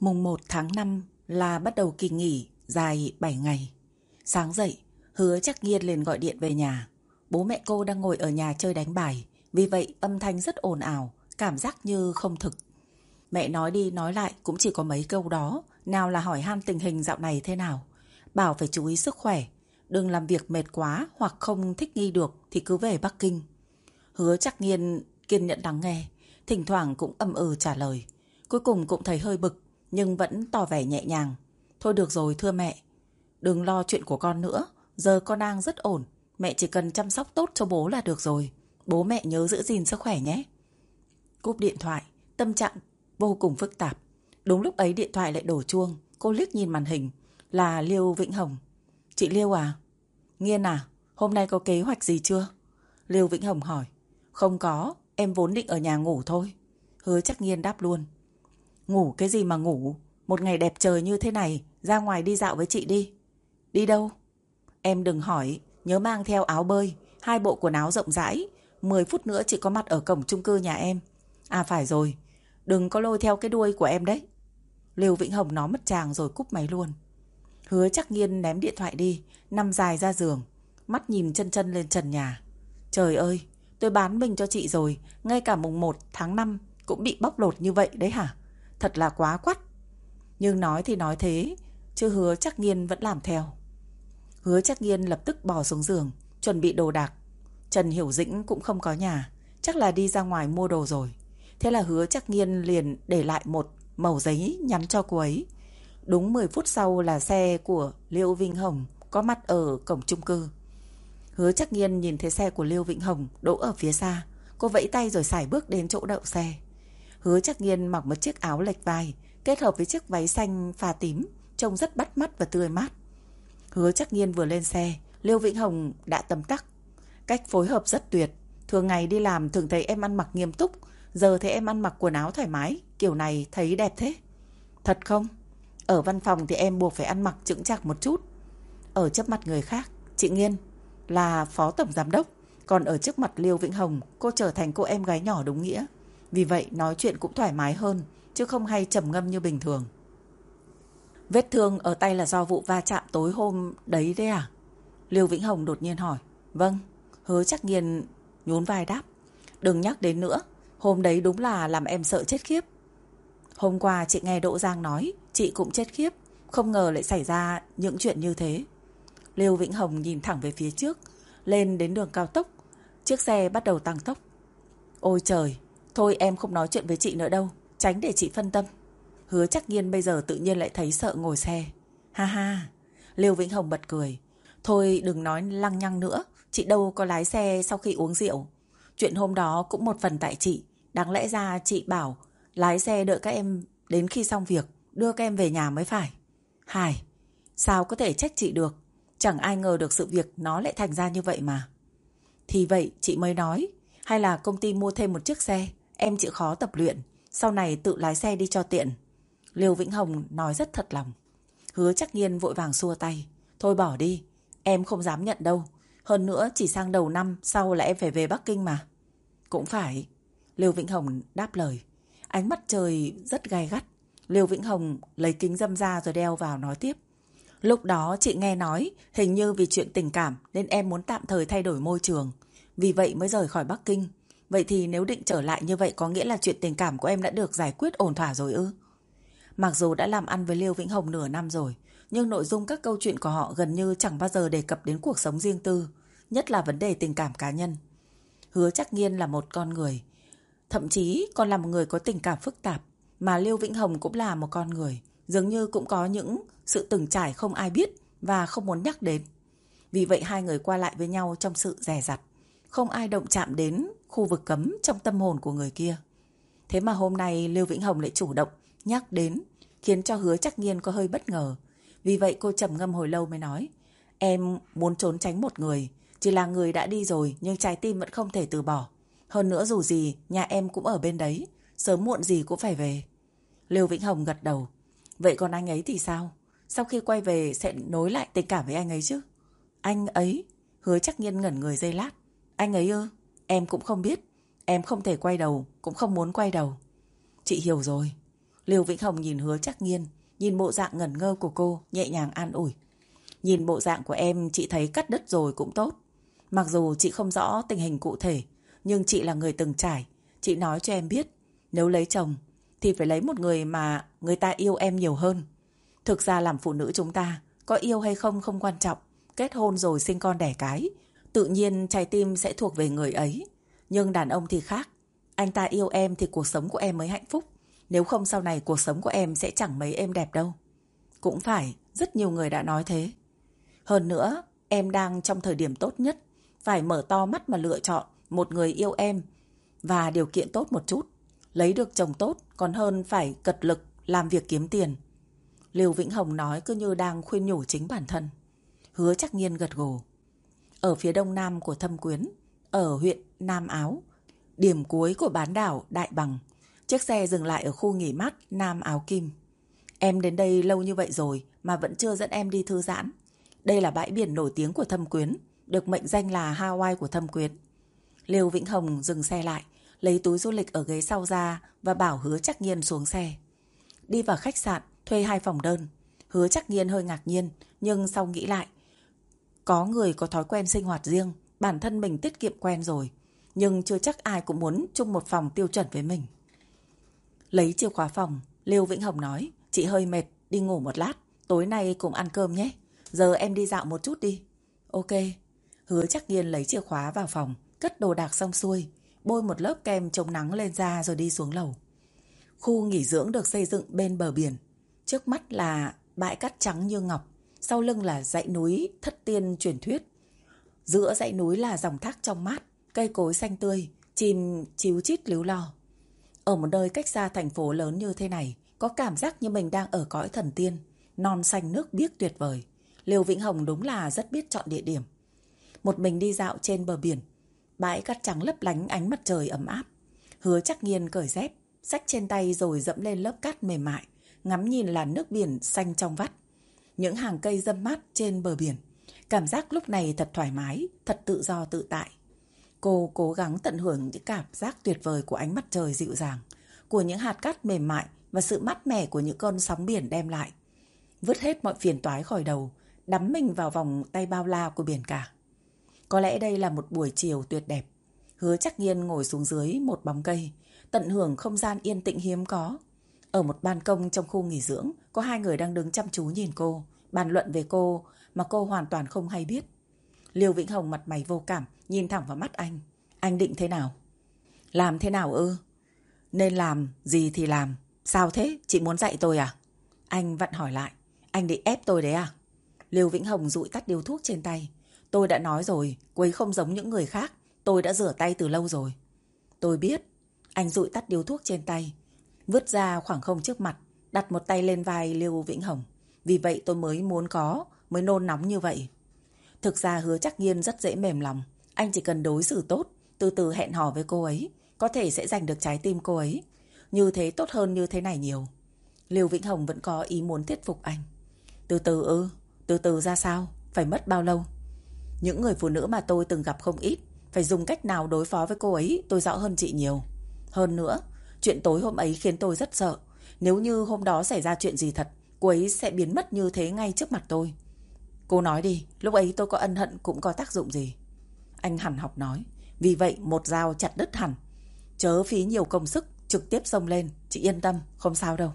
Mùng 1 tháng 5 là bắt đầu kỳ nghỉ dài 7 ngày. Sáng dậy, hứa chắc nghiên liền gọi điện về nhà. Bố mẹ cô đang ngồi ở nhà chơi đánh bài, vì vậy âm thanh rất ồn ào, cảm giác như không thực. Mẹ nói đi nói lại cũng chỉ có mấy câu đó, nào là hỏi han tình hình dạo này thế nào. Bảo phải chú ý sức khỏe, đừng làm việc mệt quá hoặc không thích nghi được thì cứ về Bắc Kinh. Hứa chắc nghiên kiên nhẫn lắng nghe, thỉnh thoảng cũng âm ừ trả lời. Cuối cùng cũng thấy hơi bực, nhưng vẫn tỏ vẻ nhẹ nhàng. Thôi được rồi thưa mẹ, đừng lo chuyện của con nữa, giờ con đang rất ổn, mẹ chỉ cần chăm sóc tốt cho bố là được rồi. Bố mẹ nhớ giữ gìn sức khỏe nhé. Cúp điện thoại, tâm trạng vô cùng phức tạp. Đúng lúc ấy điện thoại lại đổ chuông, cô liếc nhìn màn hình, là Liêu Vĩnh Hồng. Chị Liêu à? Nghiên à, hôm nay có kế hoạch gì chưa? Liêu Vĩnh Hồng hỏi. Không có, em vốn định ở nhà ngủ thôi. Hứa chắc Nghiên đáp luôn. Ngủ cái gì mà ngủ? Một ngày đẹp trời như thế này, ra ngoài đi dạo với chị đi. Đi đâu? Em đừng hỏi, nhớ mang theo áo bơi, hai bộ quần áo rộng rãi. 10 phút nữa chị có mặt ở cổng chung cư nhà em. À phải rồi, đừng có lôi theo cái đuôi của em đấy. Liêu Vĩnh Hồng nó mất chàng rồi cúp máy luôn. Hứa chắc nghiên ném điện thoại đi, nằm dài ra giường, mắt nhìn chân chân lên trần nhà. Trời ơi, tôi bán mình cho chị rồi, ngay cả mùng 1 tháng 5 cũng bị bóc lột như vậy đấy hả? Thật là quá quắt. Nhưng nói thì nói thế, chứ hứa chắc nghiên vẫn làm theo. Hứa chắc nghiên lập tức bỏ xuống giường, chuẩn bị đồ đạc. Trần Hiểu Dĩnh cũng không có nhà, chắc là đi ra ngoài mua đồ rồi. Thế là hứa chắc nghiên liền để lại một mẩu giấy nhắn cho cô ấy. Đúng 10 phút sau là xe của Liêu Vinh Hồng có mặt ở cổng chung cư. Hứa chắc nghiên nhìn thấy xe của Liêu Vĩnh Hồng đỗ ở phía xa. Cô vẫy tay rồi xài bước đến chỗ đậu xe. Hứa chắc nghiên mặc một chiếc áo lệch vai kết hợp với chiếc váy xanh pha tím trông rất bắt mắt và tươi mát. Hứa chắc nghiên vừa lên xe, Liêu Vĩnh Hồng đã tấm tắc. Cách phối hợp rất tuyệt. Thường ngày đi làm thường thấy em ăn mặc nghiêm túc, giờ thấy em ăn mặc quần áo thoải mái, kiểu này thấy đẹp thế. Thật không? Ở văn phòng thì em buộc phải ăn mặc chững chạc một chút. Ở trước mặt người khác, chị Nghiên là phó tổng giám đốc, còn ở trước mặt Liêu Vĩnh Hồng, cô trở thành cô em gái nhỏ đúng nghĩa. Vì vậy nói chuyện cũng thoải mái hơn, chứ không hay trầm ngâm như bình thường. Vết thương ở tay là do vụ va chạm tối hôm đấy đấy à? Liêu Vĩnh Hồng đột nhiên hỏi. Vâng, hứa chắc nghiền nhún vai đáp. Đừng nhắc đến nữa, hôm đấy đúng là làm em sợ chết khiếp. Hôm qua chị nghe Đỗ Giang nói, chị cũng chết khiếp, không ngờ lại xảy ra những chuyện như thế. Liêu Vĩnh Hồng nhìn thẳng về phía trước, lên đến đường cao tốc, chiếc xe bắt đầu tăng tốc. Ôi trời, thôi em không nói chuyện với chị nữa đâu, tránh để chị phân tâm. Hứa chắc nhiên bây giờ tự nhiên lại thấy sợ ngồi xe. Ha ha, Liêu Vĩnh Hồng bật cười. Thôi đừng nói lăng nhăng nữa, chị đâu có lái xe sau khi uống rượu. Chuyện hôm đó cũng một phần tại chị. Đáng lẽ ra chị bảo lái xe đợi các em đến khi xong việc, đưa các em về nhà mới phải. Hải, sao có thể trách chị được? Chẳng ai ngờ được sự việc nó lại thành ra như vậy mà. Thì vậy chị mới nói, hay là công ty mua thêm một chiếc xe, em chịu khó tập luyện, sau này tự lái xe đi cho tiện. Liêu Vĩnh Hồng nói rất thật lòng. Hứa chắc nghiên vội vàng xua tay. Thôi bỏ đi, em không dám nhận đâu. Hơn nữa chỉ sang đầu năm sau là em phải về Bắc Kinh mà. Cũng phải. Liêu Vĩnh Hồng đáp lời. Ánh mắt trời rất gai gắt. Liêu Vĩnh Hồng lấy kính dâm ra rồi đeo vào nói tiếp. Lúc đó chị nghe nói hình như vì chuyện tình cảm nên em muốn tạm thời thay đổi môi trường. Vì vậy mới rời khỏi Bắc Kinh. Vậy thì nếu định trở lại như vậy có nghĩa là chuyện tình cảm của em đã được giải quyết ổn thỏa rồi ư? Mặc dù đã làm ăn với Liêu Vĩnh Hồng nửa năm rồi, nhưng nội dung các câu chuyện của họ gần như chẳng bao giờ đề cập đến cuộc sống riêng tư, nhất là vấn đề tình cảm cá nhân. Hứa chắc nghiên là một con người, thậm chí còn là một người có tình cảm phức tạp, mà Liêu Vĩnh Hồng cũng là một con người, dường như cũng có những sự từng trải không ai biết và không muốn nhắc đến. Vì vậy hai người qua lại với nhau trong sự rẻ rặt, không ai động chạm đến khu vực cấm trong tâm hồn của người kia. Thế mà hôm nay Lưu Vĩnh Hồng lại chủ động nhắc đến, khiến cho hứa chắc nghiên có hơi bất ngờ. Vì vậy cô trầm ngâm hồi lâu mới nói, em muốn trốn tránh một người, chỉ là người đã đi rồi nhưng trái tim vẫn không thể từ bỏ. Hơn nữa dù gì, nhà em cũng ở bên đấy, sớm muộn gì cũng phải về. Lưu Vĩnh Hồng gật đầu. Vậy còn anh ấy thì sao? Sau khi quay về sẽ nối lại tình cảm với anh ấy chứ? Anh ấy? Hứa chắc nhiên ngẩn người dây lát. Anh ấy ư? Em cũng không biết. Em không thể quay đầu, cũng không muốn quay đầu. Chị hiểu rồi. Liêu Vĩnh Hồng nhìn hứa chắc nghiên, nhìn bộ dạng ngẩn ngơ của cô, nhẹ nhàng an ủi. Nhìn bộ dạng của em chị thấy cắt đứt rồi cũng tốt. Mặc dù chị không rõ tình hình cụ thể, nhưng chị là người từng trải. Chị nói cho em biết, nếu lấy chồng thì phải lấy một người mà người ta yêu em nhiều hơn. Thực ra làm phụ nữ chúng ta, có yêu hay không không quan trọng. Kết hôn rồi sinh con đẻ cái, tự nhiên trái tim sẽ thuộc về người ấy. Nhưng đàn ông thì khác. Anh ta yêu em thì cuộc sống của em mới hạnh phúc. Nếu không sau này cuộc sống của em sẽ chẳng mấy em đẹp đâu. Cũng phải, rất nhiều người đã nói thế. Hơn nữa, em đang trong thời điểm tốt nhất. Phải mở to mắt mà lựa chọn một người yêu em và điều kiện tốt một chút. Lấy được chồng tốt còn hơn phải cật lực làm việc kiếm tiền. Liều Vĩnh Hồng nói cứ như đang khuyên nhủ chính bản thân. Hứa chắc nhiên gật gù. Ở phía đông nam của Thâm Quyến, ở huyện Nam Áo, điểm cuối của bán đảo Đại Bằng, chiếc xe dừng lại ở khu nghỉ mát Nam Áo Kim. Em đến đây lâu như vậy rồi mà vẫn chưa dẫn em đi thư giãn. Đây là bãi biển nổi tiếng của Thâm Quyến, được mệnh danh là Hawaii của Thâm Quyến. Liêu Vĩnh Hồng dừng xe lại, lấy túi du lịch ở ghế sau ra và bảo hứa chắc nhiên xuống xe. Đi vào khách sạn, thuê hai phòng đơn. Hứa chắc nhiên hơi ngạc nhiên, nhưng sau nghĩ lại. Có người có thói quen sinh hoạt riêng, bản thân mình tiết kiệm quen rồi. Nhưng chưa chắc ai cũng muốn chung một phòng tiêu chuẩn với mình. Lấy chìa khóa phòng, Liêu Vĩnh Hồng nói, chị hơi mệt, đi ngủ một lát, tối nay cùng ăn cơm nhé. Giờ em đi dạo một chút đi. Ok. Hứa chắc nhiên lấy chìa khóa vào phòng, cất đồ đạc xong xuôi, bôi một lớp kem chống nắng lên da rồi đi xuống lầu. Khu nghỉ dưỡng được xây dựng bên bờ biển. Trước mắt là bãi cát trắng như ngọc, sau lưng là dãy núi thất tiên truyền thuyết. Giữa dãy núi là dòng thác trong mát, cây cối xanh tươi, chim chiếu chít líu lo. Ở một nơi cách xa thành phố lớn như thế này, có cảm giác như mình đang ở cõi thần tiên, non xanh nước biếc tuyệt vời. Liêu Vĩnh Hồng đúng là rất biết chọn địa điểm. Một mình đi dạo trên bờ biển, bãi cát trắng lấp lánh ánh mặt trời ấm áp. Hứa chắc nghiên cởi dép, sách trên tay rồi dẫm lên lớp cát mềm mại, ngắm nhìn là nước biển xanh trong vắt. Những hàng cây dâm mát trên bờ biển. Cảm giác lúc này thật thoải mái, thật tự do tự tại. Cô cố gắng tận hưởng những cảm giác tuyệt vời của ánh mặt trời dịu dàng, của những hạt cát mềm mại và sự mát mẻ của những con sóng biển đem lại. Vứt hết mọi phiền toái khỏi đầu, đắm mình vào vòng tay bao la của biển cả. Có lẽ đây là một buổi chiều tuyệt đẹp. Hứa chắc nhiên ngồi xuống dưới một bóng cây, tận hưởng không gian yên tĩnh hiếm có. Ở một ban công trong khu nghỉ dưỡng, có hai người đang đứng chăm chú nhìn cô, bàn luận về cô mà cô hoàn toàn không hay biết. Liêu Vĩnh Hồng mặt mày vô cảm, nhìn thẳng vào mắt anh. Anh định thế nào? Làm thế nào ư? Nên làm gì thì làm. Sao thế? Chị muốn dạy tôi à? Anh vặn hỏi lại. Anh định ép tôi đấy à? Liêu Vĩnh Hồng rụi tắt điếu thuốc trên tay. Tôi đã nói rồi, cô ấy không giống những người khác. Tôi đã rửa tay từ lâu rồi. Tôi biết. Anh rụi tắt điếu thuốc trên tay. Vứt ra khoảng không trước mặt. Đặt một tay lên vai Liêu Vĩnh Hồng. Vì vậy tôi mới muốn có, mới nôn nóng như vậy. Thực ra hứa chắc nhiên rất dễ mềm lòng. Anh chỉ cần đối xử tốt, từ từ hẹn hò với cô ấy. Có thể sẽ giành được trái tim cô ấy. Như thế tốt hơn như thế này nhiều. Liêu Vĩnh Hồng vẫn có ý muốn thuyết phục anh. Từ từ ư, từ từ ra sao? Phải mất bao lâu? Những người phụ nữ mà tôi từng gặp không ít Phải dùng cách nào đối phó với cô ấy Tôi rõ hơn chị nhiều Hơn nữa Chuyện tối hôm ấy khiến tôi rất sợ. Nếu như hôm đó xảy ra chuyện gì thật, Cô ấy sẽ biến mất như thế ngay trước mặt tôi. Cô nói đi, Lúc ấy tôi có ân hận cũng có tác dụng gì? Anh hẳn học nói, Vì vậy một dao chặt đứt hẳn. Chớ phí nhiều công sức, Trực tiếp xông lên, Chị yên tâm, không sao đâu.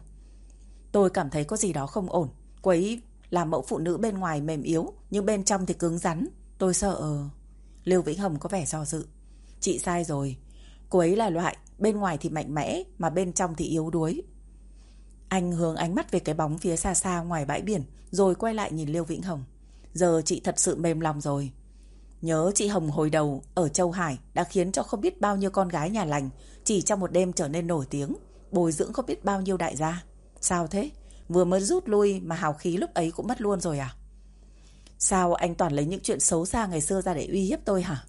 Tôi cảm thấy có gì đó không ổn. Cô ấy là mẫu phụ nữ bên ngoài mềm yếu, Nhưng bên trong thì cứng rắn. Tôi sợ... Lưu Vĩnh Hồng có vẻ do dự. Chị sai rồi. Cô ấy là loại bên ngoài thì mạnh mẽ mà bên trong thì yếu đuối. Anh hướng ánh mắt về cái bóng phía xa xa ngoài bãi biển rồi quay lại nhìn Lưu Vĩnh Hồng. Giờ chị thật sự mềm lòng rồi. Nhớ chị Hồng hồi đầu ở Châu Hải đã khiến cho không biết bao nhiêu con gái nhà lành chỉ trong một đêm trở nên nổi tiếng, bồi dưỡng không biết bao nhiêu đại gia. Sao thế? Vừa mới rút lui mà hào khí lúc ấy cũng mất luôn rồi à? Sao anh toàn lấy những chuyện xấu xa ngày xưa ra để uy hiếp tôi hả?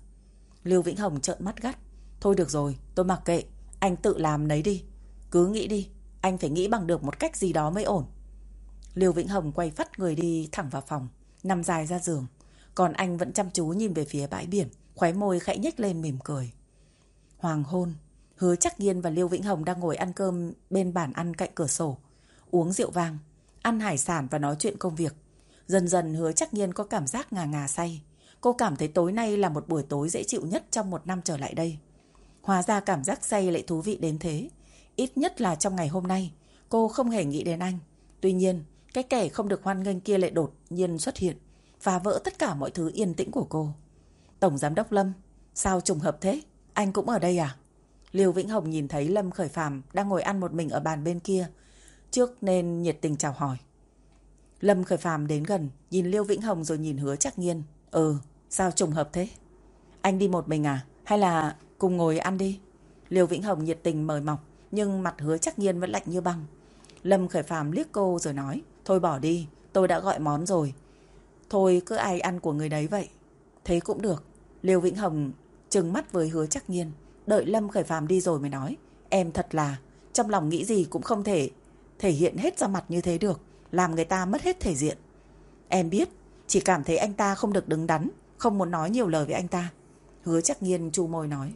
Lưu Vĩnh Hồng trợn mắt gắt. Thôi được rồi, tôi mặc kệ. Anh tự làm nấy đi. Cứ nghĩ đi, anh phải nghĩ bằng được một cách gì đó mới ổn. liêu Vĩnh Hồng quay phát người đi thẳng vào phòng, nằm dài ra giường. Còn anh vẫn chăm chú nhìn về phía bãi biển, khóe môi khẽ nhếch lên mỉm cười. Hoàng hôn, Hứa chắc nghiên và Liêu Vĩnh Hồng đang ngồi ăn cơm bên bàn ăn cạnh cửa sổ. Uống rượu vang, ăn hải sản và nói chuyện công việc. Dần dần hứa chắc nghiên có cảm giác ngà ngà say. Cô cảm thấy tối nay là một buổi tối dễ chịu nhất trong một năm trở lại đây. Hóa ra cảm giác say lại thú vị đến thế. Ít nhất là trong ngày hôm nay, cô không hề nghĩ đến anh. Tuy nhiên, cái kẻ không được hoan nghênh kia lại đột nhiên xuất hiện, phá vỡ tất cả mọi thứ yên tĩnh của cô. Tổng Giám đốc Lâm, sao trùng hợp thế? Anh cũng ở đây à? Liêu Vĩnh Hồng nhìn thấy Lâm Khởi Phàm đang ngồi ăn một mình ở bàn bên kia, trước nên nhiệt tình chào hỏi. Lâm Khởi Phàm đến gần, nhìn Liêu Vĩnh Hồng rồi nhìn hứa chắc nghiên. Ừ, sao trùng hợp thế? Anh đi một mình à? Hay là cùng ngồi ăn đi? Liêu Vĩnh Hồng nhiệt tình mời mọc, nhưng mặt hứa chắc nhiên vẫn lạnh như băng. Lâm Khởi Phàm liếc cô rồi nói, thôi bỏ đi, tôi đã gọi món rồi. Thôi cứ ai ăn của người đấy vậy. Thế cũng được. Liêu Vĩnh Hồng trừng mắt với hứa chắc nhiên đợi Lâm Khởi Phàm đi rồi mới nói, em thật là, trong lòng nghĩ gì cũng không thể thể hiện hết ra mặt như thế được, làm người ta mất hết thể diện. Em biết, chỉ cảm thấy anh ta không được đứng đắn, không muốn nói nhiều lời với anh ta. Hứa chắc nghiên chu môi nói,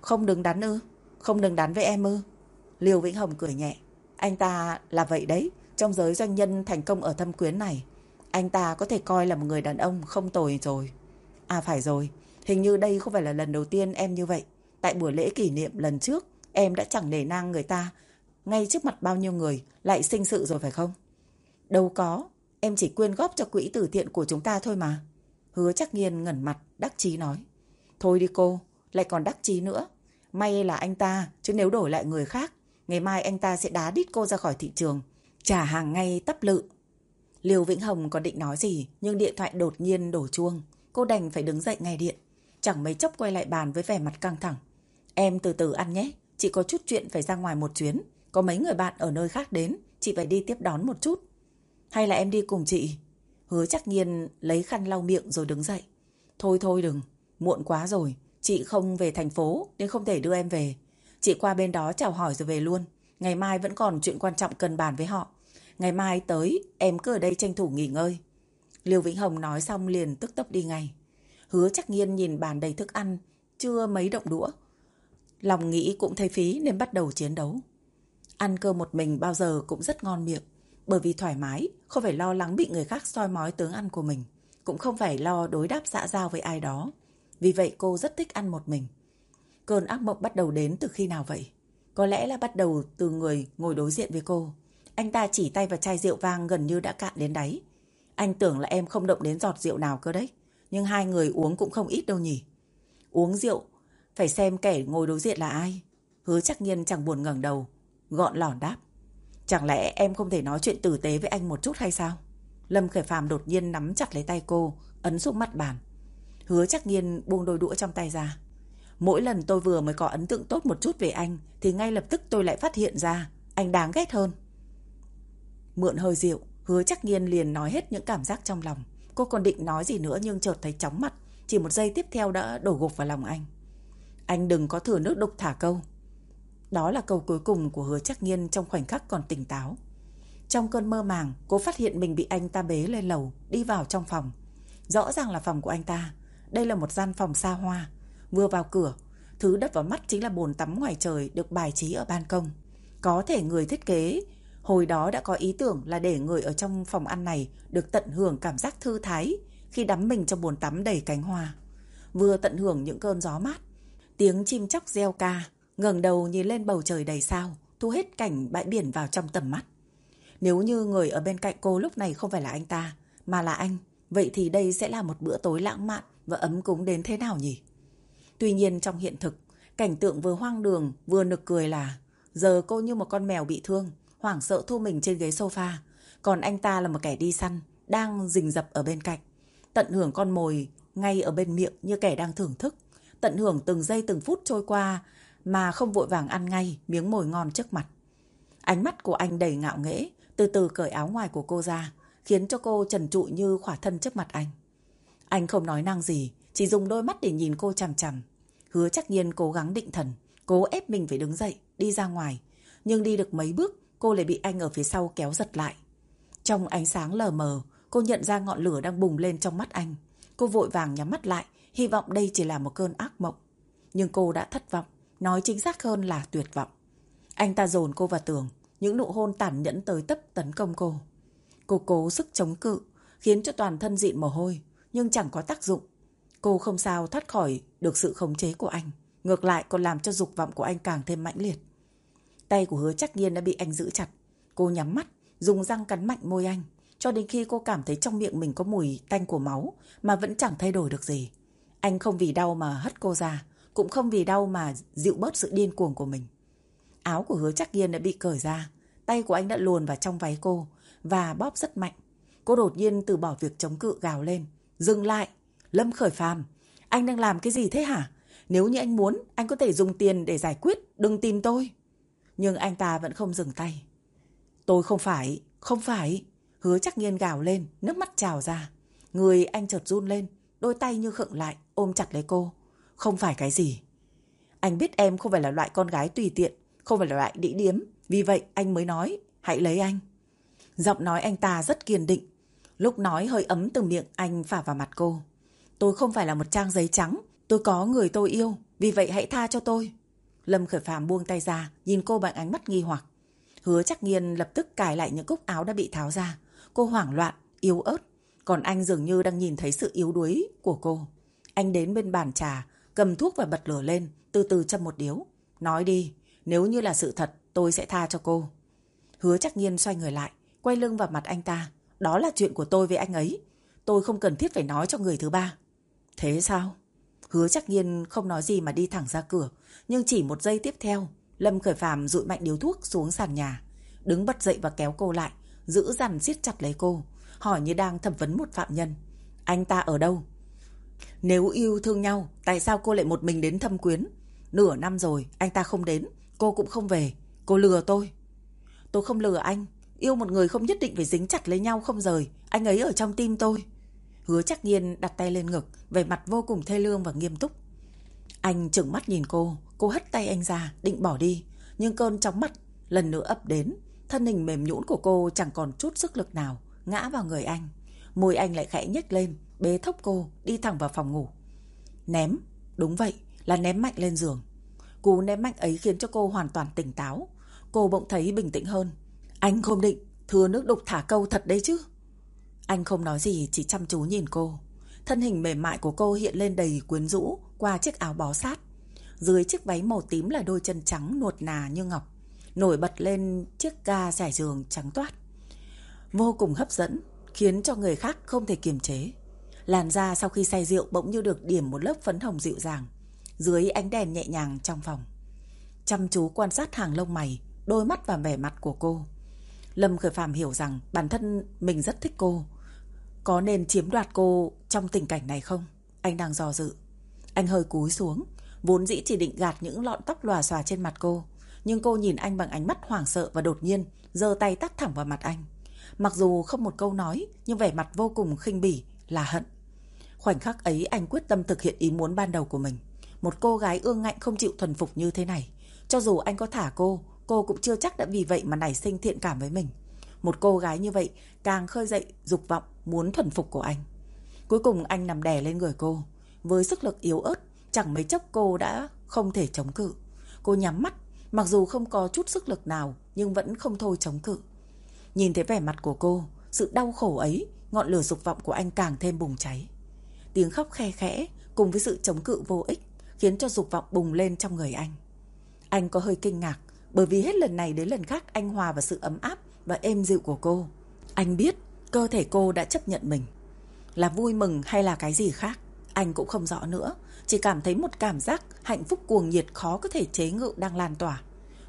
không đứng đắn ư, không đứng đắn với em ư. Liêu Vĩnh Hồng cười nhẹ, anh ta là vậy đấy, trong giới doanh nhân thành công ở thâm quyến này. Anh ta có thể coi là một người đàn ông không tồi rồi. À phải rồi, hình như đây không phải là lần đầu tiên em như vậy. Tại buổi lễ kỷ niệm lần trước, em đã chẳng nể nang người ta. Ngay trước mặt bao nhiêu người, lại sinh sự rồi phải không? Đâu có, em chỉ quyên góp cho quỹ từ thiện của chúng ta thôi mà. Hứa chắc nghiên ngẩn mặt, đắc chí nói. Thôi đi cô, lại còn đắc chí nữa. May là anh ta, chứ nếu đổi lại người khác, ngày mai anh ta sẽ đá đít cô ra khỏi thị trường, trả hàng ngay tấp lự. Liêu Vĩnh Hồng còn định nói gì, nhưng điện thoại đột nhiên đổ chuông. Cô đành phải đứng dậy nghe điện. Chẳng mấy chốc quay lại bàn với vẻ mặt căng thẳng. Em từ từ ăn nhé, chị có chút chuyện phải ra ngoài một chuyến. Có mấy người bạn ở nơi khác đến, chị phải đi tiếp đón một chút. Hay là em đi cùng chị? Hứa chắc nhiên lấy khăn lau miệng rồi đứng dậy. Thôi thôi đừng, muộn quá rồi. Chị không về thành phố nên không thể đưa em về. Chị qua bên đó chào hỏi rồi về luôn. Ngày mai vẫn còn chuyện quan trọng cần bàn với họ. Ngày mai tới em cứ ở đây tranh thủ nghỉ ngơi. Liêu Vĩnh Hồng nói xong liền tức tốc đi ngay. Hứa chắc nhiên nhìn bàn đầy thức ăn, chưa mấy động đũa. Lòng nghĩ cũng thấy phí nên bắt đầu chiến đấu. Ăn cơm một mình bao giờ cũng rất ngon miệng, bởi vì thoải mái, không phải lo lắng bị người khác soi mói tướng ăn của mình, cũng không phải lo đối đáp xã giao với ai đó. Vì vậy cô rất thích ăn một mình. Cơn ác mộng bắt đầu đến từ khi nào vậy? Có lẽ là bắt đầu từ người ngồi đối diện với cô. Anh ta chỉ tay vào chai rượu vang gần như đã cạn đến đáy. Anh tưởng là em không động đến giọt rượu nào cơ đấy. Nhưng hai người uống cũng không ít đâu nhỉ. Uống rượu, phải xem kẻ ngồi đối diện là ai. Hứa chắc nhiên chẳng buồn ngẩng đầu, gọn lỏn đáp. Chẳng lẽ em không thể nói chuyện tử tế với anh một chút hay sao? Lâm Khởi Phàm đột nhiên nắm chặt lấy tay cô, ấn xuống mặt bàn. Hứa chắc nhiên buông đôi đũa trong tay ra. Mỗi lần tôi vừa mới có ấn tượng tốt một chút về anh thì ngay lập tức tôi lại phát hiện ra anh đáng ghét hơn. Mượn hơi rượu, hứa chắc nhiên liền nói hết những cảm giác trong lòng. Cô còn định nói gì nữa nhưng chợt thấy chóng mặt. Chỉ một giây tiếp theo đã đổ gục vào lòng anh. Anh đừng có thừa nước đục thả câu. Đó là câu cuối cùng của hứa chắc nhiên trong khoảnh khắc còn tỉnh táo. Trong cơn mơ màng, cô phát hiện mình bị anh ta bế lên lầu, đi vào trong phòng. Rõ ràng là phòng của anh ta. Đây là một gian phòng xa hoa. Vừa vào cửa, thứ đập vào mắt chính là bồn tắm ngoài trời được bài trí ở ban công. Có thể người thiết kế hồi đó đã có ý tưởng là để người ở trong phòng ăn này được tận hưởng cảm giác thư thái khi đắm mình trong bồn tắm đầy cánh hoa. Vừa tận hưởng những cơn gió mát, tiếng chim chóc reo ca, ngẩng đầu nhìn lên bầu trời đầy sao, thu hết cảnh bãi biển vào trong tầm mắt. Nếu như người ở bên cạnh cô lúc này không phải là anh ta, mà là anh, vậy thì đây sẽ là một bữa tối lãng mạn và ấm cúng đến thế nào nhỉ? Tuy nhiên trong hiện thực, cảnh tượng vừa hoang đường vừa nực cười là giờ cô như một con mèo bị thương, hoảng sợ thu mình trên ghế sofa. Còn anh ta là một kẻ đi săn, đang rình rập ở bên cạnh. Tận hưởng con mồi ngay ở bên miệng như kẻ đang thưởng thức. Tận hưởng từng giây từng phút trôi qua mà không vội vàng ăn ngay miếng mồi ngon trước mặt. Ánh mắt của anh đầy ngạo nghễ, từ từ cởi áo ngoài của cô ra, khiến cho cô trần trụi như khỏa thân trước mặt anh. Anh không nói năng gì, chỉ dùng đôi mắt để nhìn cô chằm chằm. Hứa chắc nhiên cố gắng định thần, cố ép mình phải đứng dậy, đi ra ngoài. Nhưng đi được mấy bước, cô lại bị anh ở phía sau kéo giật lại. Trong ánh sáng lờ mờ, cô nhận ra ngọn lửa đang bùng lên trong mắt anh. Cô vội vàng nhắm mắt lại, hy vọng đây chỉ là một cơn ác mộng. Nhưng cô đã thất vọng, nói chính xác hơn là tuyệt vọng. Anh ta dồn cô vào tường, những nụ hôn tàn nhẫn tới tấp tấn công cô. Cô cố sức chống cự, khiến cho toàn thân dịn mồ hôi, nhưng chẳng có tác dụng. Cô không sao thoát khỏi được sự khống chế của anh. Ngược lại còn làm cho dục vọng của anh càng thêm mãnh liệt. Tay của hứa chắc nhiên đã bị anh giữ chặt. Cô nhắm mắt, dùng răng cắn mạnh môi anh. Cho đến khi cô cảm thấy trong miệng mình có mùi tanh của máu mà vẫn chẳng thay đổi được gì. Anh không vì đau mà hất cô ra, cũng không vì đau mà dịu bớt sự điên cuồng của mình. Áo của hứa chắc nhiên đã bị cởi ra. Tay của anh đã luồn vào trong váy cô và bóp rất mạnh. Cô đột nhiên từ bỏ việc chống cự gào lên. Dừng lại! Lâm Khởi Phàm Anh đang làm cái gì thế hả? Nếu như anh muốn, anh có thể dùng tiền để giải quyết, đừng tìm tôi. Nhưng anh ta vẫn không dừng tay. Tôi không phải, không phải. Hứa chắc nghiên gào lên, nước mắt trào ra. Người anh chợt run lên, đôi tay như khựng lại, ôm chặt lấy cô. Không phải cái gì. Anh biết em không phải là loại con gái tùy tiện, không phải là loại đĩ điếm. Vì vậy anh mới nói, hãy lấy anh. Giọng nói anh ta rất kiên định. Lúc nói hơi ấm từ miệng anh phả vào mặt cô. Tôi không phải là một trang giấy trắng, tôi có người tôi yêu, vì vậy hãy tha cho tôi. Lâm Khởi Phạm buông tay ra, nhìn cô bằng ánh mắt nghi hoặc. Hứa chắc nghiên lập tức cài lại những cúc áo đã bị tháo ra. Cô hoảng loạn, yếu ớt. Còn anh dường như đang nhìn thấy sự yếu đuối của cô. Anh đến bên bàn trà, cầm thuốc và bật lửa lên, từ từ châm một điếu. Nói đi, nếu như là sự thật, tôi sẽ tha cho cô. Hứa chắc nghiên xoay người lại, quay lưng vào mặt anh ta. Đó là chuyện của tôi với anh ấy. Tôi không cần thiết phải nói cho người thứ ba. Thế sao? Hứa chắc nhiên không nói gì mà đi thẳng ra cửa. Nhưng chỉ một giây tiếp theo, Lâm Khởi Phạm rụi mạnh điếu thuốc xuống sàn nhà. Đứng bật dậy và kéo cô lại, giữ dằn siết chặt lấy cô. Hỏi như đang thẩm vấn một phạm nhân. Anh ta ở đâu? Nếu yêu thương nhau, tại sao cô lại một mình đến thâm quyến? Nửa năm rồi, anh ta không đến, cô cũng không về. Cô lừa tôi. Tôi không lừa anh. Yêu một người không nhất định phải dính chặt lấy nhau không rời. Anh ấy ở trong tim tôi. Hứa chắc nhiên đặt tay lên ngực, về mặt vô cùng thê lương và nghiêm túc. Anh trừng mắt nhìn cô, cô hất tay anh ra, định bỏ đi. Nhưng cơn chóng mặt lần nữa ập đến. Thân hình mềm nhũn của cô chẳng còn chút sức lực nào, ngã vào người anh. Môi anh lại khẽ nhếch lên, bế thốc cô, đi thẳng vào phòng ngủ. Ném, đúng vậy, là ném mạnh lên giường. Cú ném mạnh ấy khiến cho cô hoàn toàn tỉnh táo. Cô bỗng thấy bình tĩnh hơn. Anh không định, thừa nước đục thả câu thật đấy chứ. Anh không nói gì, chỉ chăm chú nhìn cô. Thân hình mềm mại của cô hiện lên đầy quyến rũ qua chiếc áo bó sát. Dưới chiếc váy màu tím là đôi chân trắng nuột nà như ngọc. Nổi bật lên chiếc ga trải giường trắng toát. Vô cùng hấp dẫn, khiến cho người khác không thể kiềm chế. Làn da sau khi say rượu bỗng như được điểm một lớp phấn hồng dịu dàng. Dưới ánh đèn nhẹ nhàng trong phòng. Chăm chú quan sát hàng lông mày, đôi mắt và vẻ mặt của cô. Lâm Khởi Phạm hiểu rằng bản thân mình rất thích cô, có nên chiếm đoạt cô trong tình cảnh này không? Anh đang dò dự. Anh hơi cúi xuống, vốn dĩ chỉ định gạt những lọn tóc lòa xòa trên mặt cô. Nhưng cô nhìn anh bằng ánh mắt hoảng sợ và đột nhiên giơ tay tắt thẳng vào mặt anh. Mặc dù không một câu nói, nhưng vẻ mặt vô cùng khinh bỉ là hận. Khoảnh khắc ấy anh quyết tâm thực hiện ý muốn ban đầu của mình. Một cô gái ương ngạnh không chịu thuần phục như thế này. Cho dù anh có thả cô, cô cũng chưa chắc đã vì vậy mà nảy sinh thiện cảm với mình. Một cô gái như vậy càng khơi dậy dục vọng muốn thuần phục của anh. Cuối cùng anh nằm đè lên người cô. Với sức lực yếu ớt, chẳng mấy chốc cô đã không thể chống cự. Cô nhắm mắt, mặc dù không có chút sức lực nào nhưng vẫn không thôi chống cự. Nhìn thấy vẻ mặt của cô, sự đau khổ ấy, ngọn lửa dục vọng của anh càng thêm bùng cháy. Tiếng khóc khe khẽ cùng với sự chống cự vô ích khiến cho dục vọng bùng lên trong người anh. Anh có hơi kinh ngạc bởi vì hết lần này đến lần khác anh hòa vào sự ấm áp và êm dịu của cô. Anh biết cơ thể cô đã chấp nhận mình. Là vui mừng hay là cái gì khác, anh cũng không rõ nữa. Chỉ cảm thấy một cảm giác hạnh phúc cuồng nhiệt khó có thể chế ngự đang lan tỏa.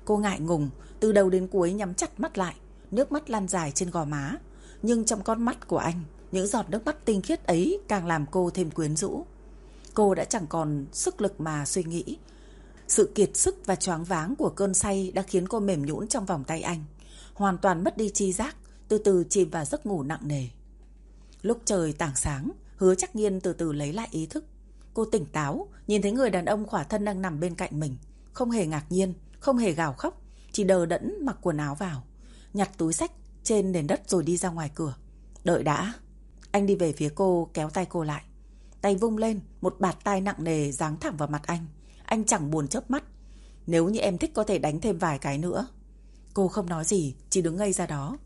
Cô ngại ngùng, từ đầu đến cuối nhắm chặt mắt lại, nước mắt lan dài trên gò má. Nhưng trong con mắt của anh, những giọt nước mắt tinh khiết ấy càng làm cô thêm quyến rũ. Cô đã chẳng còn sức lực mà suy nghĩ. Sự kiệt sức và choáng váng của cơn say đã khiến cô mềm nhũn trong vòng tay anh hoàn toàn mất đi chi giác, từ từ chìm vào giấc ngủ nặng nề. Lúc trời tảng sáng, hứa chắc nghiên từ từ lấy lại ý thức. Cô tỉnh táo, nhìn thấy người đàn ông khỏa thân đang nằm bên cạnh mình. Không hề ngạc nhiên, không hề gào khóc, chỉ đờ đẫn mặc quần áo vào. Nhặt túi sách trên nền đất rồi đi ra ngoài cửa. Đợi đã. Anh đi về phía cô, kéo tay cô lại. Tay vung lên, một bạt tay nặng nề giáng thẳng vào mặt anh. Anh chẳng buồn chớp mắt. Nếu như em thích có thể đánh thêm vài cái nữa. Cô không nói gì, chỉ đứng ngây ra đó.